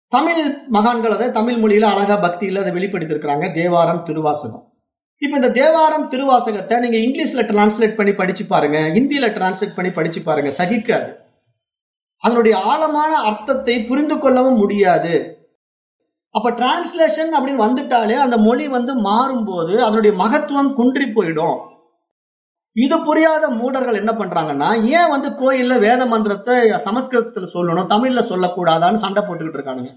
A: தமிழ் மகான்கள் அதை தமிழ் மொழியில அழகா பக்தியில அதை வெளிப்படுத்தியிருக்கிறாங்க. தேவாரம் திருவாசகம். இப்ப இந்த தேவாரம் திருவாசகத்தை நீங்க இங்கிலீஷ்ல டிரான்ஸ்லேட் பண்ணி படிச்சு பாருங்க. ஹிந்தியில டிரான்ஸ்லேட் பண்ணி படிச்சு பாருங்க. சகிக்காது. அதனுடைய ஆழமான அர்த்தத்தை புரிந்து கொள்ளவும் முடியாது. அப்ப டிரான்ஸ்லேஷன் அப்படின்னு வந்துட்டாலே அந்த மொழி வந்து மாறும்போது அதனுடைய மகத்துவம் குன்றி போயிடும். இது புரியாத மூடர்கள் என்ன பண்றாங்கன்னா ஏன் வந்து கோயில்ல வேத மந்திரத்தை சமஸ்கிருதத்துல சொல்லணும் தமிழ்ல சொல்லக்கூடாதான்னு சண்டை போட்டுக்கிட்டு இருக்கானுங்க.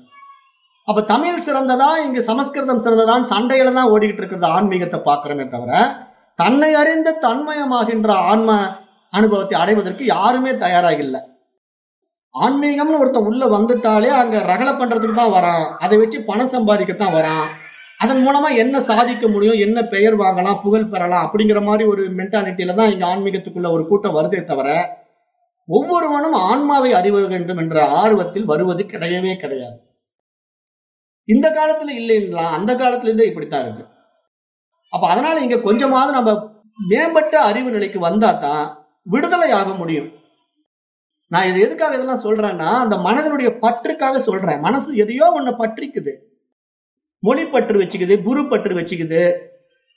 A: அப்ப தமிழ் சிறந்ததா இங்க சமஸ்கிருதம் சிறந்ததான் சண்டையில தான் ஓடிக்கிட்டு இருக்கிறது ஆன்மீகத்தை பாக்குறமே தவிர தன்னை அறிந்த தன்மயமாகின்ற ஆன்ம அனுபவத்தை அடைவதற்கு யாருமே தயாராக இல்லை ஆன்மீகம்னு ஒருத்தன் உள்ள வந்துட்டாலே அங்க ரகலை பண்றதுக்கு தான் வரான். அதை வச்சு பணம் சம்பாதிக்கத்தான் வரான். அதன் மூலமா என்ன சாதிக்க முடியும் என்ன பெயர் வாங்கலாம் புகழ் பெறலாம் அப்படிங்கிற மாதிரி ஒரு மென்டாலிட்டியில தான் இங்க ஆன்மீகத்துக்குள்ள ஒரு கூட்டம் வருதே தவிர ஒவ்வொருவனும் ஆன்மாவை அறிவ வேண்டும் என்ற ஆர்வத்தில் வருவது கிடையவே கிடையாது. இந்த காலத்துல இல்லைங்களா? அந்த காலத்துல இருந்தே இப்படித்தான் இருக்கு. அப்ப அதனால இங்க கொஞ்சமாவது நம்ம மேம்பட்ட அறிவு நிலைக்கு வந்தா தான் விடுதலை ஆக முடியும். நான் இது எதுக்காக இதெல்லாம் சொல்றேன்னா அந்த மனதனுடைய பற்றுக்காக சொல்றேன். மனசு எதையோ ஒண்ணு பற்றிக்குது. மொழி பற்று வச்சுக்குது குரு பற்று வச்சுக்குது.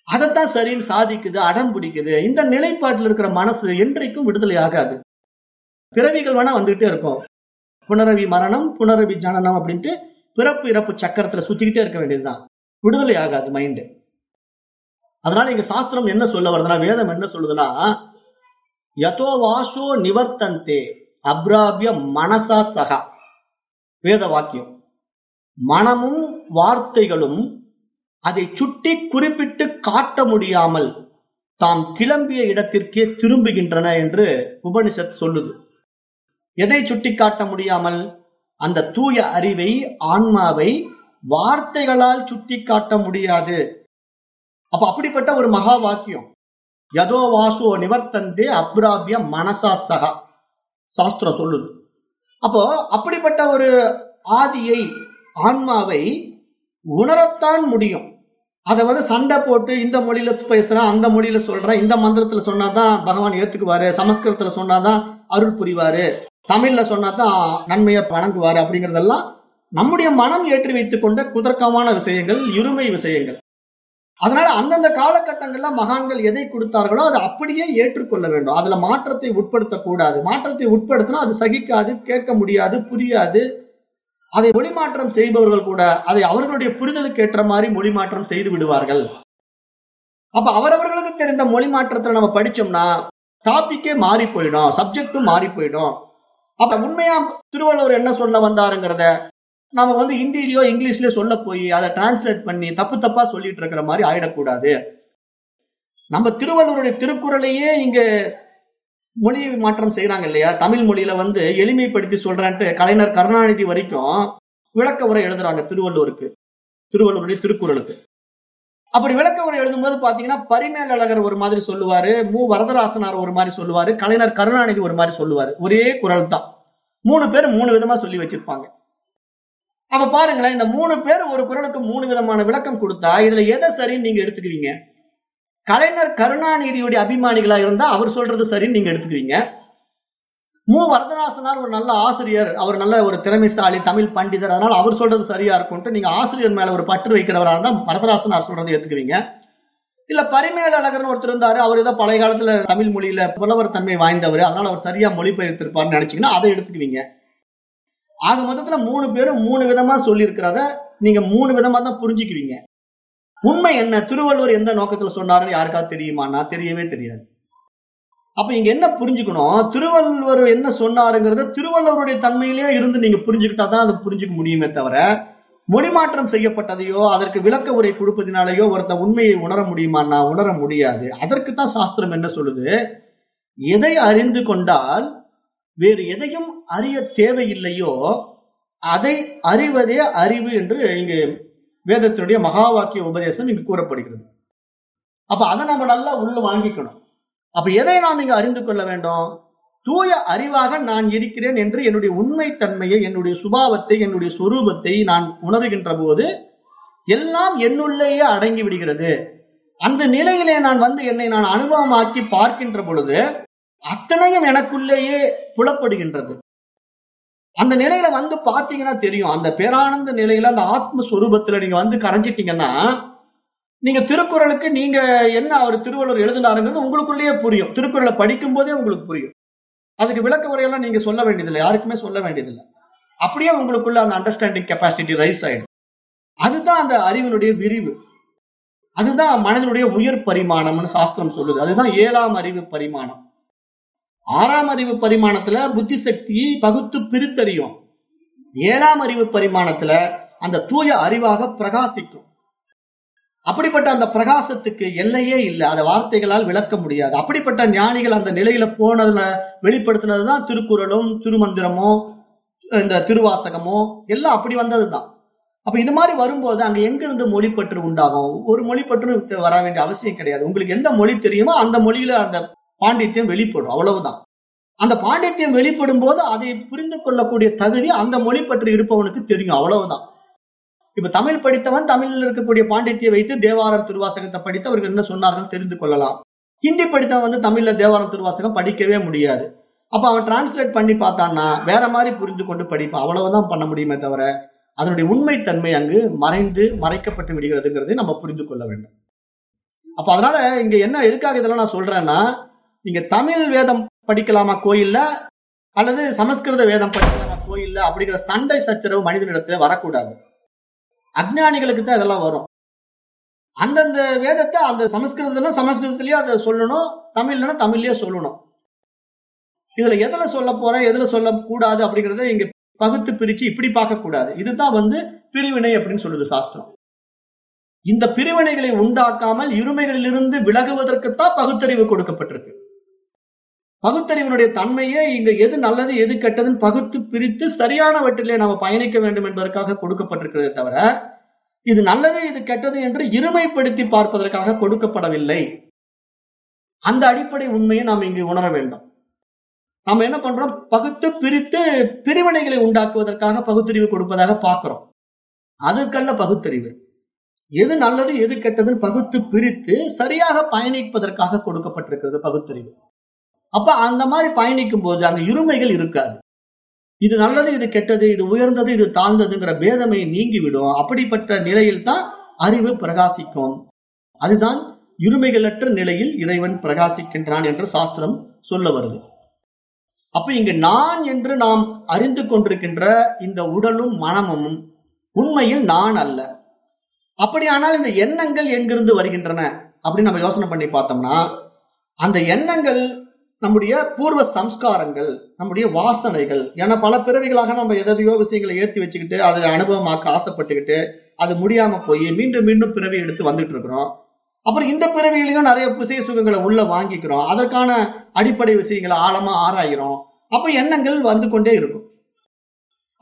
A: அதைத்தான் சரின்னு சாதிக்குது அடம் பிடிக்குது. இந்த நிலைப்பாட்டில் இருக்கிற மனசு என்றைக்கும் விடுதலை ஆகாது. பிறவிகள் வேணா வந்துகிட்டே இருக்கும். புனரவி மரணம் புனரவி ஜனனம் அப்படின்ட்டு பிறப்பு இறப்பு சக்கரத்துல சுத்திக்கிட்டே இருக்க வேண்டியதுதான். விடுதலை ஆகாது மைண்டு அதனால இங்க சாஸ்திரம் என்ன சொல்ல வருதுன்னா வேதம் என்ன சொல்லுதுன்னா யதோ வாசோ நிவர்த்தந்தே அப்ராபிய மனசா சகா. வேத வாக்கியம். மனமும் வார்த்தைகளும் அதை சுட்டி குறிப்பிட்டு காட்ட முடியாமல் தாம் கிளம்பிய இடத்திற்கே திரும்புகின்றன என்று உபனிஷத் சொல்லுது. எதை சுட்டி காட்ட முடியாமல் அந்த தூய அறிவை ஆன்மாவை வார்த்தைகளால் சுட்டி காட்ட முடியாது. அப்ப அப்படிப்பட்ட ஒரு மகா வாக்கியம். யதோ வாசோ நிவர்த்தந்தே அப்ராபிய மனசா சகா சாஸ்திரம் சொல்லுது. அப்போ அப்படிப்பட்ட ஒரு ஆதியை ஆன்மாவை உணரத்தான் முடியும். அதை வந்து சண்டை போட்டு இந்த மொழியில பேசுறேன் அந்த மொழியில சொல்றேன் இந்த மந்திரத்துல சொன்னாதான் பகவான் ஏத்துக்குவாரு சமஸ்கிருதத்துல சொன்னாதான் அருள் புரிவாரு தமிழ்ல சொன்னாதான் நன்மையை வணங்குவாரு அப்படிங்கறதெல்லாம் நம்முடைய மனம் ஏற்றி வைத்துக் கொண்ட குதர்க்கமான விஷயங்கள் இருமை விஷயங்கள். அதனால அந்தந்த காலகட்டங்கள்ல மகான்கள் எதை கொடுத்தார்களோ அதை அப்படியே ஏற்றுக்கொள்ள வேண்டும். அதுல மாற்றத்தை உட்படுத்தக்கூடாது. மாற்றத்தை உட்படுத்தினா அது சகிக்காது கேட்க முடியாது புரியாது. அதை மொழி மாற்றம் செய்பவர்கள் கூட அதை அவர்களுடைய புரிதலுக்கு ஏற்ற மாதிரி மொழி மாற்றம் செய்து விடுவார்கள். அப்ப அவரவர்களுக்கு தெரிந்த மொழி மாற்றத்துல நம்ம படிச்சோம்னா டாபிக்கே மாறி போயிடும் சப்ஜெக்டும் மாறி போயிடும். அப்ப உண்மையா திருவள்ளுவர் என்ன சொல்ல வந்தாருங்கிறத நம்ம வந்து ஹிந்திலயோ இங்கிலீஷ்லயோ சொல்ல போய் அதை டிரான்ஸ்லேட் பண்ணி தப்பு தப்பா சொல்லிட்டு இருக்கிற மாதிரி ஆயிடக்கூடாது. நம்ம திருவள்ளுவருடைய திருக்குறளையே இங்க மொழி மாற்றம் செய்யறாங்க இல்லையா? தமிழ் மொழியில வந்து எளிமைப்படுத்தி சொல்றேன்ட்டு கலைஞர் கருணாநிதி வரைக்கும் விளக்க உரை எழுதுறாங்க திருவள்ளுவருக்கு. திருவள்ளுவருடைய திருக்குறளுக்கு. அப்படி விளக்க உரை எழுதும்போது பாத்தீங்கன்னா பரிமேலழகர் ஒரு மாதிரி சொல்லுவாரு மு. வரதராசனார் ஒரு மாதிரி சொல்லுவாரு கலைஞர் கருணாநிதி ஒரு மாதிரி சொல்லுவாரு. ஒரே குரல் தான். மூணு பேர் மூணு விதமா சொல்லி வச்சிருப்பாங்க. அப்ப பாருங்களேன் இந்த மூணு பேர் ஒரு குரலுக்கு மூணு விதமான விளக்கம் கொடுத்தா இதுல எதை சரின்னு நீங்க எடுத்துக்குவீங்க? கலைஞர் கருணாநிதியுடைய அபிமானிகளா இருந்தா அவர் சொல்றது சரின்னு நீங்க எடுத்துக்குவீங்க மு. வரதராசனார் ஒரு நல்ல ஆசிரியர். அவர் நல்ல ஒரு திறமைசாலி தமிழ் பண்டிதர். அதனால அவர் சொல்றது சரியா இருக்கும்ட்டு நீங்க ஆசிரியர் மேல ஒரு பற்று வைக்கிறவரா இருந்தா வரதராசனார் சொல்றதை ஏத்துக்குவீங்க. இல்ல பரிமேல அழகர்னு ஒருத்தர் இருந்தாரு. அவர் ஏதோ பழைய காலத்துல தமிழ் மொழியில புலவர் தன்மை வாய்ந்தவர். அதனால அவர் சரியா மொழிபெயர்த்திருப்பார்னு நினைச்சீங்கன்னா அதை எடுத்துக்குவீங்க. ஆக மொத்தத்துல மூணு பேரும் மூணு விதமா சொல்லியிருக்கிறத நீங்க மூணு விதமா தான் புரிஞ்சுக்குவீங்க. உண்மை என்ன? திருவள்ளுவர் எந்த நோக்கத்துல சொன்னாருன்னு யாருக்காவது தெரியுமானா தெரியவே தெரியாது. அப்ப இங்க என்ன புரிஞ்சுக்கணும்? திருவள்ளுவர் என்ன சொன்னாருங்கிறத திருவள்ளுவருடைய தன்மையிலேயே இருந்து நீங்க புரிஞ்சுக்கிட்டா தான் அதை புரிஞ்சுக்க முடியுமே தவிர மொழிமாற்றம் செய்யப்பட்டதையோ அதற்கு விளக்க உரை கொடுப்பதினாலேயோ ஒருத்த உண்மையை உணர முடியுமான்னா உணர முடியாது. அதற்கு தான் சாஸ்திரம் என்ன சொல்லுது? எதை அறிந்து கொண்டால் வேறு எதையும் அறிய தேவையில்லையோ அதை அறிவதே அறிவு என்று இங்கு வேதத்தினுடைய மகா வாக்கிய உபதேசம் இங்கு கூறப்படுகிறது. அப்ப அதை நம்ம நல்லா உள்ள வாங்கிக்கணும். அப்ப எதை நாம் இங்கு அறிந்து கொள்ள வேண்டும்? தூய அறிவாக நான் இருக்கிறேன் என்று என்னுடைய உண்மை தன்மையை என்னுடைய சுபாவத்தை என்னுடைய சொரூபத்தை நான் உணர்கின்ற போது எல்லாம் என்னுள்ளேயே அடங்கி விடுகிறது. அந்த நிலையிலே நான் வந்து என்னை நான் அனுபவமாக்கி பார்க்கின்ற பொழுது அத்தனையும் எனக்குள்ளேயே புலப்படுகின்றது. அந்த நிலையில வந்து பாத்தீங்கன்னா தெரியும். அந்த பேரானந்த நிலையில அந்த ஆத்மஸ்வரூபத்துல நீங்க வந்து கரைஞ்சிட்டீங்கன்னா நீங்க திருக்குறளுக்கு நீங்க என்ன அவர் திருவள்ளுவர் எழுதினாருங்கிறது உங்களுக்குள்ளேயே புரியும். திருக்குறளை படிக்கும் போதே உங்களுக்கு புரியும். அதுக்கு விளக்க உரையெல்லாம் நீங்க சொல்ல வேண்டியதில்லை. யாருக்குமே சொல்ல வேண்டியதில்லை. அப்படியே உங்களுக்குள்ள அந்த அண்டர்ஸ்டாண்டிங் கெப்பாசிட்டி ரைஸ் ஆயிடும். அதுதான் அந்த அறிவினுடைய விரிவு. அதுதான் மனதினுடைய உயர் பரிமாணம்னு சாஸ்திரம் சொல்லுது. அதுதான் ஏழாம் அறிவு பரிமாணம். ஆறாம் அறிவு பரிமாணத்துல புத்தி சக்தியை பகுத்து பிரித்தறியும். ஏழாம் அறிவு பரிமாணத்துல அந்த தூய அறிவாக பிரகாசிக்கும். அப்படிப்பட்ட அந்த பிரகாசத்துக்கு எல்லையே இல்லை. அதை வார்த்தைகளால் விளக்க முடியாது. அப்படிப்பட்ட ஞானிகள் அந்த நிலையில போனதுல வெளிப்படுத்தினதுதான் திருக்குறளும் திருமந்திரமோ இந்த திருவாசகமோ எல்லாம் அப்படி வந்ததுதான். அப்ப இது மாதிரி வரும்போது அங்க எங்க இருந்து மொழிப்பற்று உண்டாகும்? ஒரு மொழிப்பற்று வர வேண்டிய அவசியம் கிடையாது. உங்களுக்கு எந்த மொழி தெரியுமோ அந்த மொழியில அந்த பாண்டித்யம் வெளிப்படும் அவ்வளவுதான். அந்த பாண்டித்யம் வெளிப்படும் போது அதை புரிந்து கொள்ளக்கூடிய தகுதி அந்த மொழி பற்றி இருப்பவனுக்கு தெரியும் அவ்வளவுதான். இப்ப தமிழ் படித்தவன் தமிழில் இருக்கக்கூடிய பாண்டித்யை வைத்து தேவாரம் திருவாசகத்தை படித்து அவர்கள் என்ன சொன்னார்கள் தெரிந்து கொள்ளலாம். ஹிந்தி படித்தவன் வந்து தமிழ்ல தேவாரம் திருவாசகம் படிக்கவே முடியாது. அப்ப அவன் டிரான்ஸ்லேட் பண்ணி பார்த்தான்னா வேற மாதிரி புரிந்து கொண்டு படிப்பான் அவ்வளவுதான் பண்ண முடியுமே தவிர அதனுடைய உண்மைத்தன்மை அங்கு மறைந்து மறைக்கப்பட்டு விடுகிறதுங்கிறதை நம்ம புரிந்து கொள்ள வேண்டும். அப்ப அதனால இங்க என்ன எதுக்காக இதெல்லாம் நான் சொல்றேன்னா நீங்க தமிழ் வேதம் படிக்கலாமா கோயில்ல? அல்லது சமஸ்கிருத வேதம் படிக்கலாமா கோயில்ல? அப்படிங்கிற சண்டை சச்சரவு மனிதனிடத்துல வரக்கூடாது. அஜ்ஞானிகளுக்கு தான் இதெல்லாம் வரும். அந்தந்த வேதத்தை அந்த சமஸ்கிருதத்துல சமஸ்கிருதத்திலயே அதை சொல்லணும். தமிழ்லன்னா தமிழ்லயே சொல்லணும். இதுல எதுல சொல்ல போறேன் எதுல சொல்ல கூடாது அப்படிங்கறத இங்க பகுத்து பிரிச்சு இப்படி பார்க்க கூடாது இதுதான் வந்து பிரிவினை அப்படின்னு சொல்லுது சாஸ்திரம். இந்த பிரிவினைகளை உண்டாக்காமல் இருமைகளிலிருந்து விலகுவதற்குத்தான் பகுத்தறிவு கொடுக்கப்பட்டிருக்கு. பகுத்தறிவினுடைய தன்மையே இங்க எது நல்லது எது கெட்டதுன்னு பகுத்து பிரித்து சரியானவற்றிலே நாம பயணிக்க வேண்டும் என்பதற்காக கொடுக்கப்பட்டிருக்கிறதே தவிர இது நல்லது இது கெட்டது என்று இருமைப்படுத்தி பார்ப்பதற்காக கொடுக்கப்படவில்லை. அந்த அடிப்படை உண்மையை நாம் இங்கு உணர வேண்டும். நாம என்ன பண்றோம்? பகுத்து பிரித்து பிரிவினைகளை உண்டாக்குவதற்காக பகுத்தறிவு கொடுப்பதாக பார்க்கிறோம். அதற்கல்ல பகுத்தறிவு. எது நல்லது எது கெட்டதுன்னு பகுத்து பிரித்து சரியாக பயணிப்பதற்காக கொடுக்கப்பட்டிருக்கிறது பகுத்தறிவு. அப்ப அந்த மாதிரி பயணிக்கும் போது அங்க இருமைகள் இருக்காது. இது நல்லது இது கெட்டது இது உயர்ந்தது இது தாழ்ந்ததுங்கிற பேதமை நீங்கிவிடும். அப்படிப்பட்ட நிலையில் தான் அறிவு பிரகாசிக்கும். அதுதான் இருமைகளற்ற நிலையில் இறைவன் பிரகாசிக்கின்றான் என்று சாஸ்திரம் சொல்ல வருது. அப்ப இங்கு நான் என்று நாம் அறிந்து கொண்டிருக்கின்ற இந்த உடலும் மனமும் உண்மையில் நான் அல்ல. அப்படியானால் இந்த எண்ணங்கள் எங்கிருந்து வருகின்றன? அப்படின்னு நம்ம யோசனை பண்ணி பார்த்தோம்னா அந்த எண்ணங்கள் நம்முடைய பூர்வ சம்ஸ்காரங்கள் நம்முடைய வாசனைகள் ஏன்னா பல பிறவிகளாக நம்ம எதையோ விஷயங்களை ஏற்றி வச்சுக்கிட்டு அதை அனுபவமாக்க ஆசைப்பட்டுக்கிட்டு அது முடியாம போய் மீண்டும் மீண்டும் பிறவி எடுத்து வந்துட்டு இருக்கிறோம். அப்புறம் இந்த பிறவியிலையும் நிறைய விசய சுகங்களை உள்ள வாங்கிக்கிறோம். அதற்கான அடிப்படை விஷயங்களை ஆழமா ஆராயிரும் அப்ப எண்ணங்கள் வந்து கொண்டே இருக்கும்.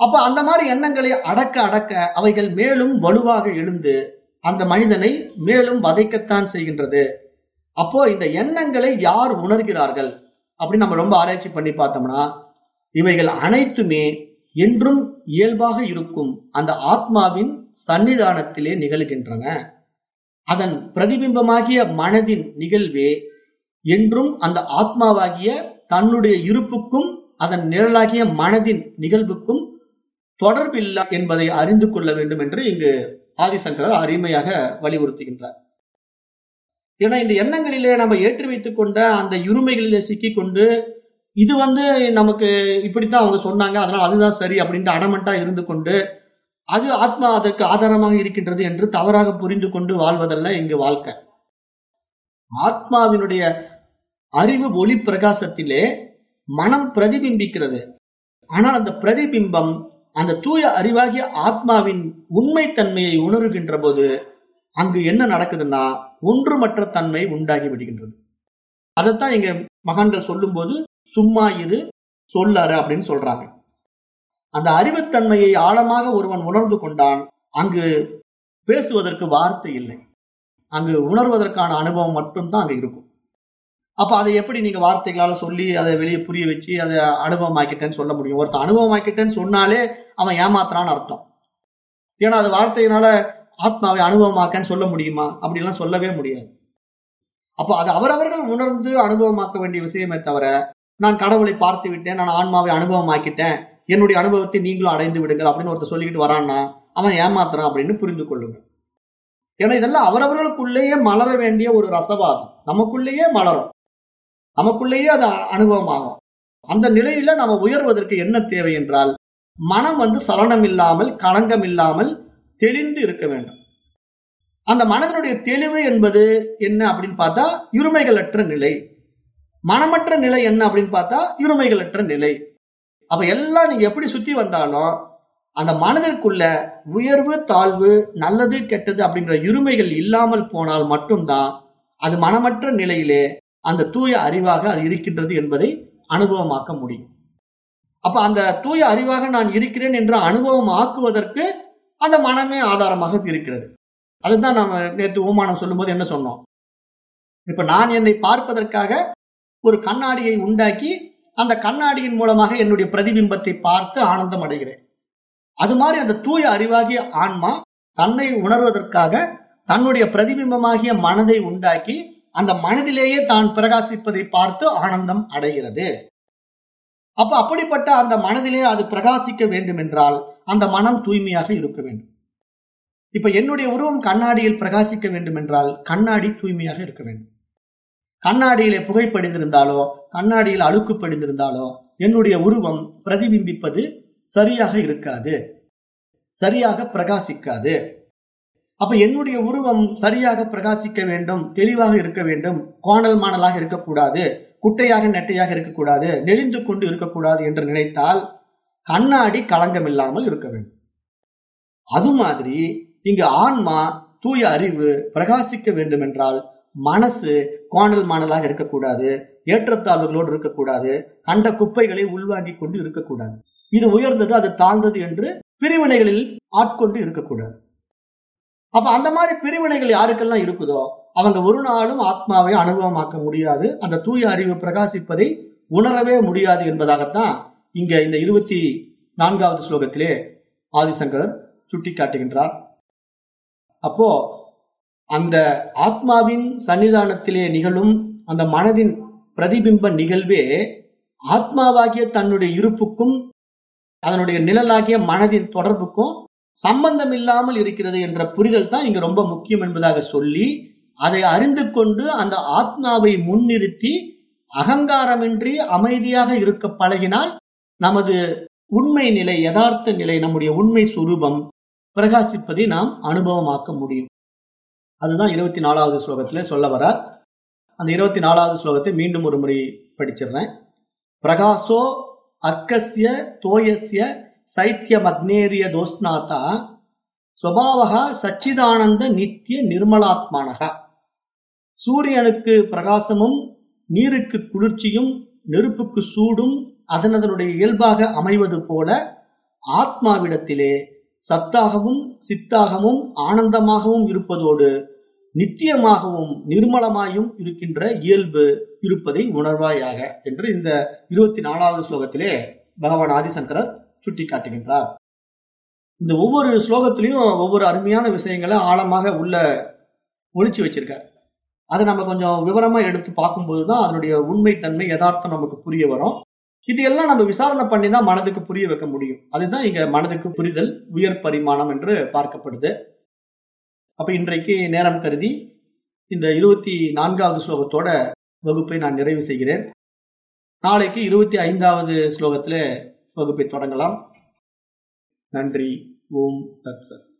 A: அப்ப அந்த மாதிரி எண்ணங்களை அடக்க அடக்க அவைகள் மேலும் வலுவாக எழுந்து அந்த மனிதனை மேலும் வதைக்கத்தான் செய்கின்றது. அப்போ இந்த எண்ணங்களை யார் உணர்கிறார்கள்? அப்படின்னு நம்ம ரொம்ப ஆராய்ச்சி பண்ணி பார்த்தோம்னா இவைகள் அனைத்துமே என்றும் இயல்பாக இருக்கும் அந்த ஆத்மாவின் சன்னிதானத்திலே நிகழ்கின்றன. அதன் பிரதிபிம்பமாகிய மனதின் நிகழ்வே என்றும் அந்த ஆத்மாவாகிய தன்னுடைய இருப்புக்கும் அதன் நிழலாகிய மனதின் நிகழ்வுக்கும் தொடர்பில்லை என்பதை அறிந்து கொள்ள வேண்டும் என்று இங்கு ஆதிசங்கரர் அருமையாக வலியுறுத்துகின்றார். ஏன்னா இந்த எண்ணங்களிலே நம்ம ஏற்றி வைத்துக் கொண்ட அந்த இருமைகளிலே சிக்கிக்கொண்டு இது வந்து நமக்கு இப்படித்தான் அவங்க சொன்னாங்க அதனால அதுதான் சரி அப்படின்ட்டு அடமெண்டா இருந்து கொண்டு அது ஆத்மா அதற்கு ஆதாரமாக இருக்கின்றது என்று தவறாக புரிந்து கொண்டு வாழ்வதல்ல இங்கு வாழ்க்கை. ஆத்மாவினுடைய அறிவு ஒளி பிரகாசத்திலே மனம் பிரதிபிம்பிக்கிறது. ஆனால் அந்த பிரதிபிம்பம் அந்த தூய அறிவாகிய ஆத்மாவின் உண்மைத்தன்மையை உணர்கின்ற போது அங்கு என்ன நடக்குதுன்னா ஒன்றுமற்ற தன்மை உண்டாகி விடுகின்றது. அதைத்தான் இங்க மகான்கள் சொல்லும்போது சும்மா இரு சொல்லாரு அப்படின்னு சொல்றாங்க. அந்த அறிவுத்தன்மையை ஆழமாக ஒருவன் உணர்ந்து கொண்டான் அங்கு பேசுவதற்கு வார்த்தை இல்லை. அங்கு உணர்வதற்கான அனுபவம் மட்டும்தான் அங்க இருக்கும். அப்ப அதை எப்படி நீங்க வார்த்தைகளால சொல்லி அதை வெளியே புரிய வச்சு அதை அனுபவமாக்கிட்டேன்னு சொல்ல முடியும்? ஒருத்தன் அனுபவமாக்கிட்டேன்னு சொன்னாலே அவன் ஏமாத்துறான்னு அர்த்தம். ஏன்னா அது வார்த்தையினால ஆத்மாவை அனுபவமாக்கன்னு சொல்ல முடியுமா? அப்படிலாம் சொல்லவே முடியாது. அப்போ அது அவரவர்கள் உணர்ந்து அனுபவமாக்க வேண்டிய விஷயமே தவிர நான் கடவுளை பார்த்து விட்டேன் நான் ஆன்மாவை அனுபவமாக்கிட்டேன் என்னுடைய அனுபவத்தை நீங்களும் அடைந்து விடுங்கள் அப்படின்னு ஒருத்தர் சொல்லிக்கிட்டு வரான்னா அவன் ஏமாத்துறான் அப்படின்னு புரிந்து கொள்ளுங்க ஏன்னா இதெல்லாம் அவரவர்களுக்குள்ளேயே மலர வேண்டிய ஒரு ரசவாதம். நமக்குள்ளேயே மலரும். நமக்குள்ளேயே அது அனுபவமாகும். அந்த நிலையில நம்ம உயர்வதற்கு என்ன தேவை என்றால் மனம் வந்து சலனம் இல்லாமல் களங்கம் இல்லாமல் தெளிந்து இருக்க வேண்டும். அந்த மனதனுடைய தெளிவு என்பது என்ன அப்படின்னு பார்த்தா இருமைகளற்ற நிலை. மனமற்ற நிலை என்ன அப்படின்னு பார்த்தா இருமைகளற்ற நிலை. அப்ப எல்லாம் நீங்க எப்படி சுத்தி வந்தாலும் அந்த மனதிற்குள்ள உயர்வு தாழ்வு நல்லது கெட்டது அப்படிங்கிற இருமைகள் இல்லாமல் போனால் மட்டும்தான் அது மனமற்ற நிலையிலே அந்த தூய அறிவாக அது இருக்கின்றது என்பதை அனுபவமாக்க முடியும். அப்ப அந்த தூய அறிவாக நான் இருக்கிறேன் என்ற அனுபவம் ஆக்குவதற்கு அந்த மனமே ஆதாரமாக இருக்கிறது. அதுதான் நம்ம நேற்று ஓமானம் சொல்லும்போது என்ன சொன்னோம்? இப்ப நான் என்னை பார்ப்பதற்காக ஒரு கண்ணாடியை உண்டாக்கி அந்த கண்ணாடியின் மூலமாக என்னுடைய பிரதிபிம்பத்தை பார்த்து ஆனந்தம் அடைகிறேன். அது மாதிரி அந்த தூய அறிவாகிய ஆன்மா தன்னை உணர்வதற்காக தன்னுடைய பிரதிபிம்பமாகிய மனதை உண்டாக்கி அந்த மனதிலேயே தான் பிரகாசிப்பதை பார்த்து ஆனந்தம் அடைகிறது. அப்ப அப்படிப்பட்ட அந்த மனதிலே அது பிரகாசிக்க வேண்டும் என்றால் அந்த மனம் தூய்மையாக இருக்க வேண்டும். இப்ப என்னுடைய உருவம் கண்ணாடியில் பிரகாசிக்க வேண்டும் என்றால் கண்ணாடி தூய்மையாக இருக்க வேண்டும். கண்ணாடியிலே புகை படிந்திருந்தாலோ கண்ணாடியில் அழுக்கு படிந்திருந்தாலோ என்னுடைய உருவம் பிரதிபிம்பிப்பது சரியாக இருக்காது. சரியாக பிரகாசிக்காது. அப்ப என்னுடைய உருவம் சரியாக பிரகாசிக்க வேண்டும் தெளிவாக இருக்க வேண்டும் கோணல் மாணலாக இருக்கக்கூடாது. குட்டையாக நெட்டையாக இருக்கக்கூடாது நெளிந்து கொண்டு இருக்கக்கூடாது என்று நினைத்தால் கண்ணாடி களங்கமில்லாமல் இருக்க வேண்டும். அது மாதிரி இங்கு ஆன்மா தூய அறிவு பிரகாசிக்க வேண்டும் என்றால் மனசு கோணல் மாணலாக இருக்கக்கூடாது ஏற்றத்தாழ்வுகளோடு இருக்கக்கூடாது கண்ட குப்பைகளை உள்வாங்கிக் கொண்டு இருக்கக்கூடாது. இது உயர்ந்தது அது தாழ்ந்தது என்று பிரிவினைகளில் ஆட்கொண்டு இருக்கக்கூடாது. அப்ப அந்த மாதிரி பிரிவினைகள் யாருக்கெல்லாம் இருக்குதோ அவங்க ஒரு நாளும் ஆத்மாவை அனுபவமாக்க முடியாது. அந்த தூய அறிவு பிரகாசிப்பதை உணரவே முடியாது என்பதாகத்தான் இங்க இந்த இருபத்தி நான்காவது ஸ்லோகத்திலே ஆதிசங்கரர் சுட்டி காட்டுகின்றார் அப்போ அந்த ஆத்மாவின் சன்னிதானத்திலே நிகழும் அந்த மனதின் பிரதிபிம்ப நிகழ்வே ஆத்மாவாகிய தன்னுடைய இருப்புக்கும் அதனுடைய நிழலாகிய மனதின் தொடர்புக்கும் சம்பந்தம் இல்லாமல் இருக்கிறது என்ற புரிதல் தான் இங்க ரொம்ப முக்கியம் என்பதாக சொல்லி அதை அறிந்து கொண்டு அந்த ஆத்மாவை முன்னிறுத்தி அகங்காரமின்றி அமைதியாக இருக்க பழகினால் நமது உண்மை நிலை யதார்த்த நிலை நம்முடைய உண்மை சுரூபம் பிரகாசிப்பதை நாம் அனுபவமாக்க முடியும். அதுதான் இருபத்தி நாலாவது ஸ்லோகத்துல சொல்ல வரார். அந்த இருபத்தி நாலாவது ஸ்லோகத்தை மீண்டும் ஒரு முறை படிச்சிடுறேன். பிரகாசோ அர்க்கசிய தோயசிய சைத்திய மக்னேரிய தோஸ்நாதா ஸ்வபாவகா சச்சிதானந்த நித்திய நிர்மலாத்மானகா சூரியனுக்கு பிரகாசமும் நீருக்கு குளிர்ச்சியும் நெருப்புக்கு சூடும் அதன் அதனுடைய இயல்பாக அமைவது போல ஆத்மாவிடத்திலே சத்தாகவும் சித்தாகவும் ஆனந்தமாகவும் இருப்பதோடு நித்தியமாகவும் நிர்மலமாயும் இருக்கின்ற இயல்பு இருப்பதை உணர்வாயாக என்று இந்த இருபத்தி நாலாவது ஸ்லோகத்திலே பகவான் ஆதிசங்கரர் சுட்டிக்காட்டுகின்றார். இந்த ஒவ்வொரு ஸ்லோகத்திலையும் ஒவ்வொரு அருமையான விஷயங்களை ஆழமாக உள்ள ஒழிச்சு வச்சிருக்கார். அதை நம்ம கொஞ்சம் விவரமா எடுத்து பார்க்கும்போது தான் அதனுடைய உண்மைத்தன்மை யதார்த்தம் நமக்கு புரிய வரும். இது எல்லாம் நம்ம விசாரணை பண்ணி தான் மனதுக்கு புரிய வைக்க முடியும். அதுதான் இங்க மனதுக்கு புரிதல் உயர் பரிமாணம் என்று பார்க்கப்படுது. அப்ப இன்றைக்கு நேரம் கருதி இந்த இருபத்தி நான்காவது ஸ்லோகத்தோட வகுப்பை நான் நிறைவு செய்கிறேன். நாளைக்கு இருபத்தி ஐந்தாவது ஸ்லோகத்துல வகுப்பை தொடங்கலாம். நன்றி. ஓம் தத்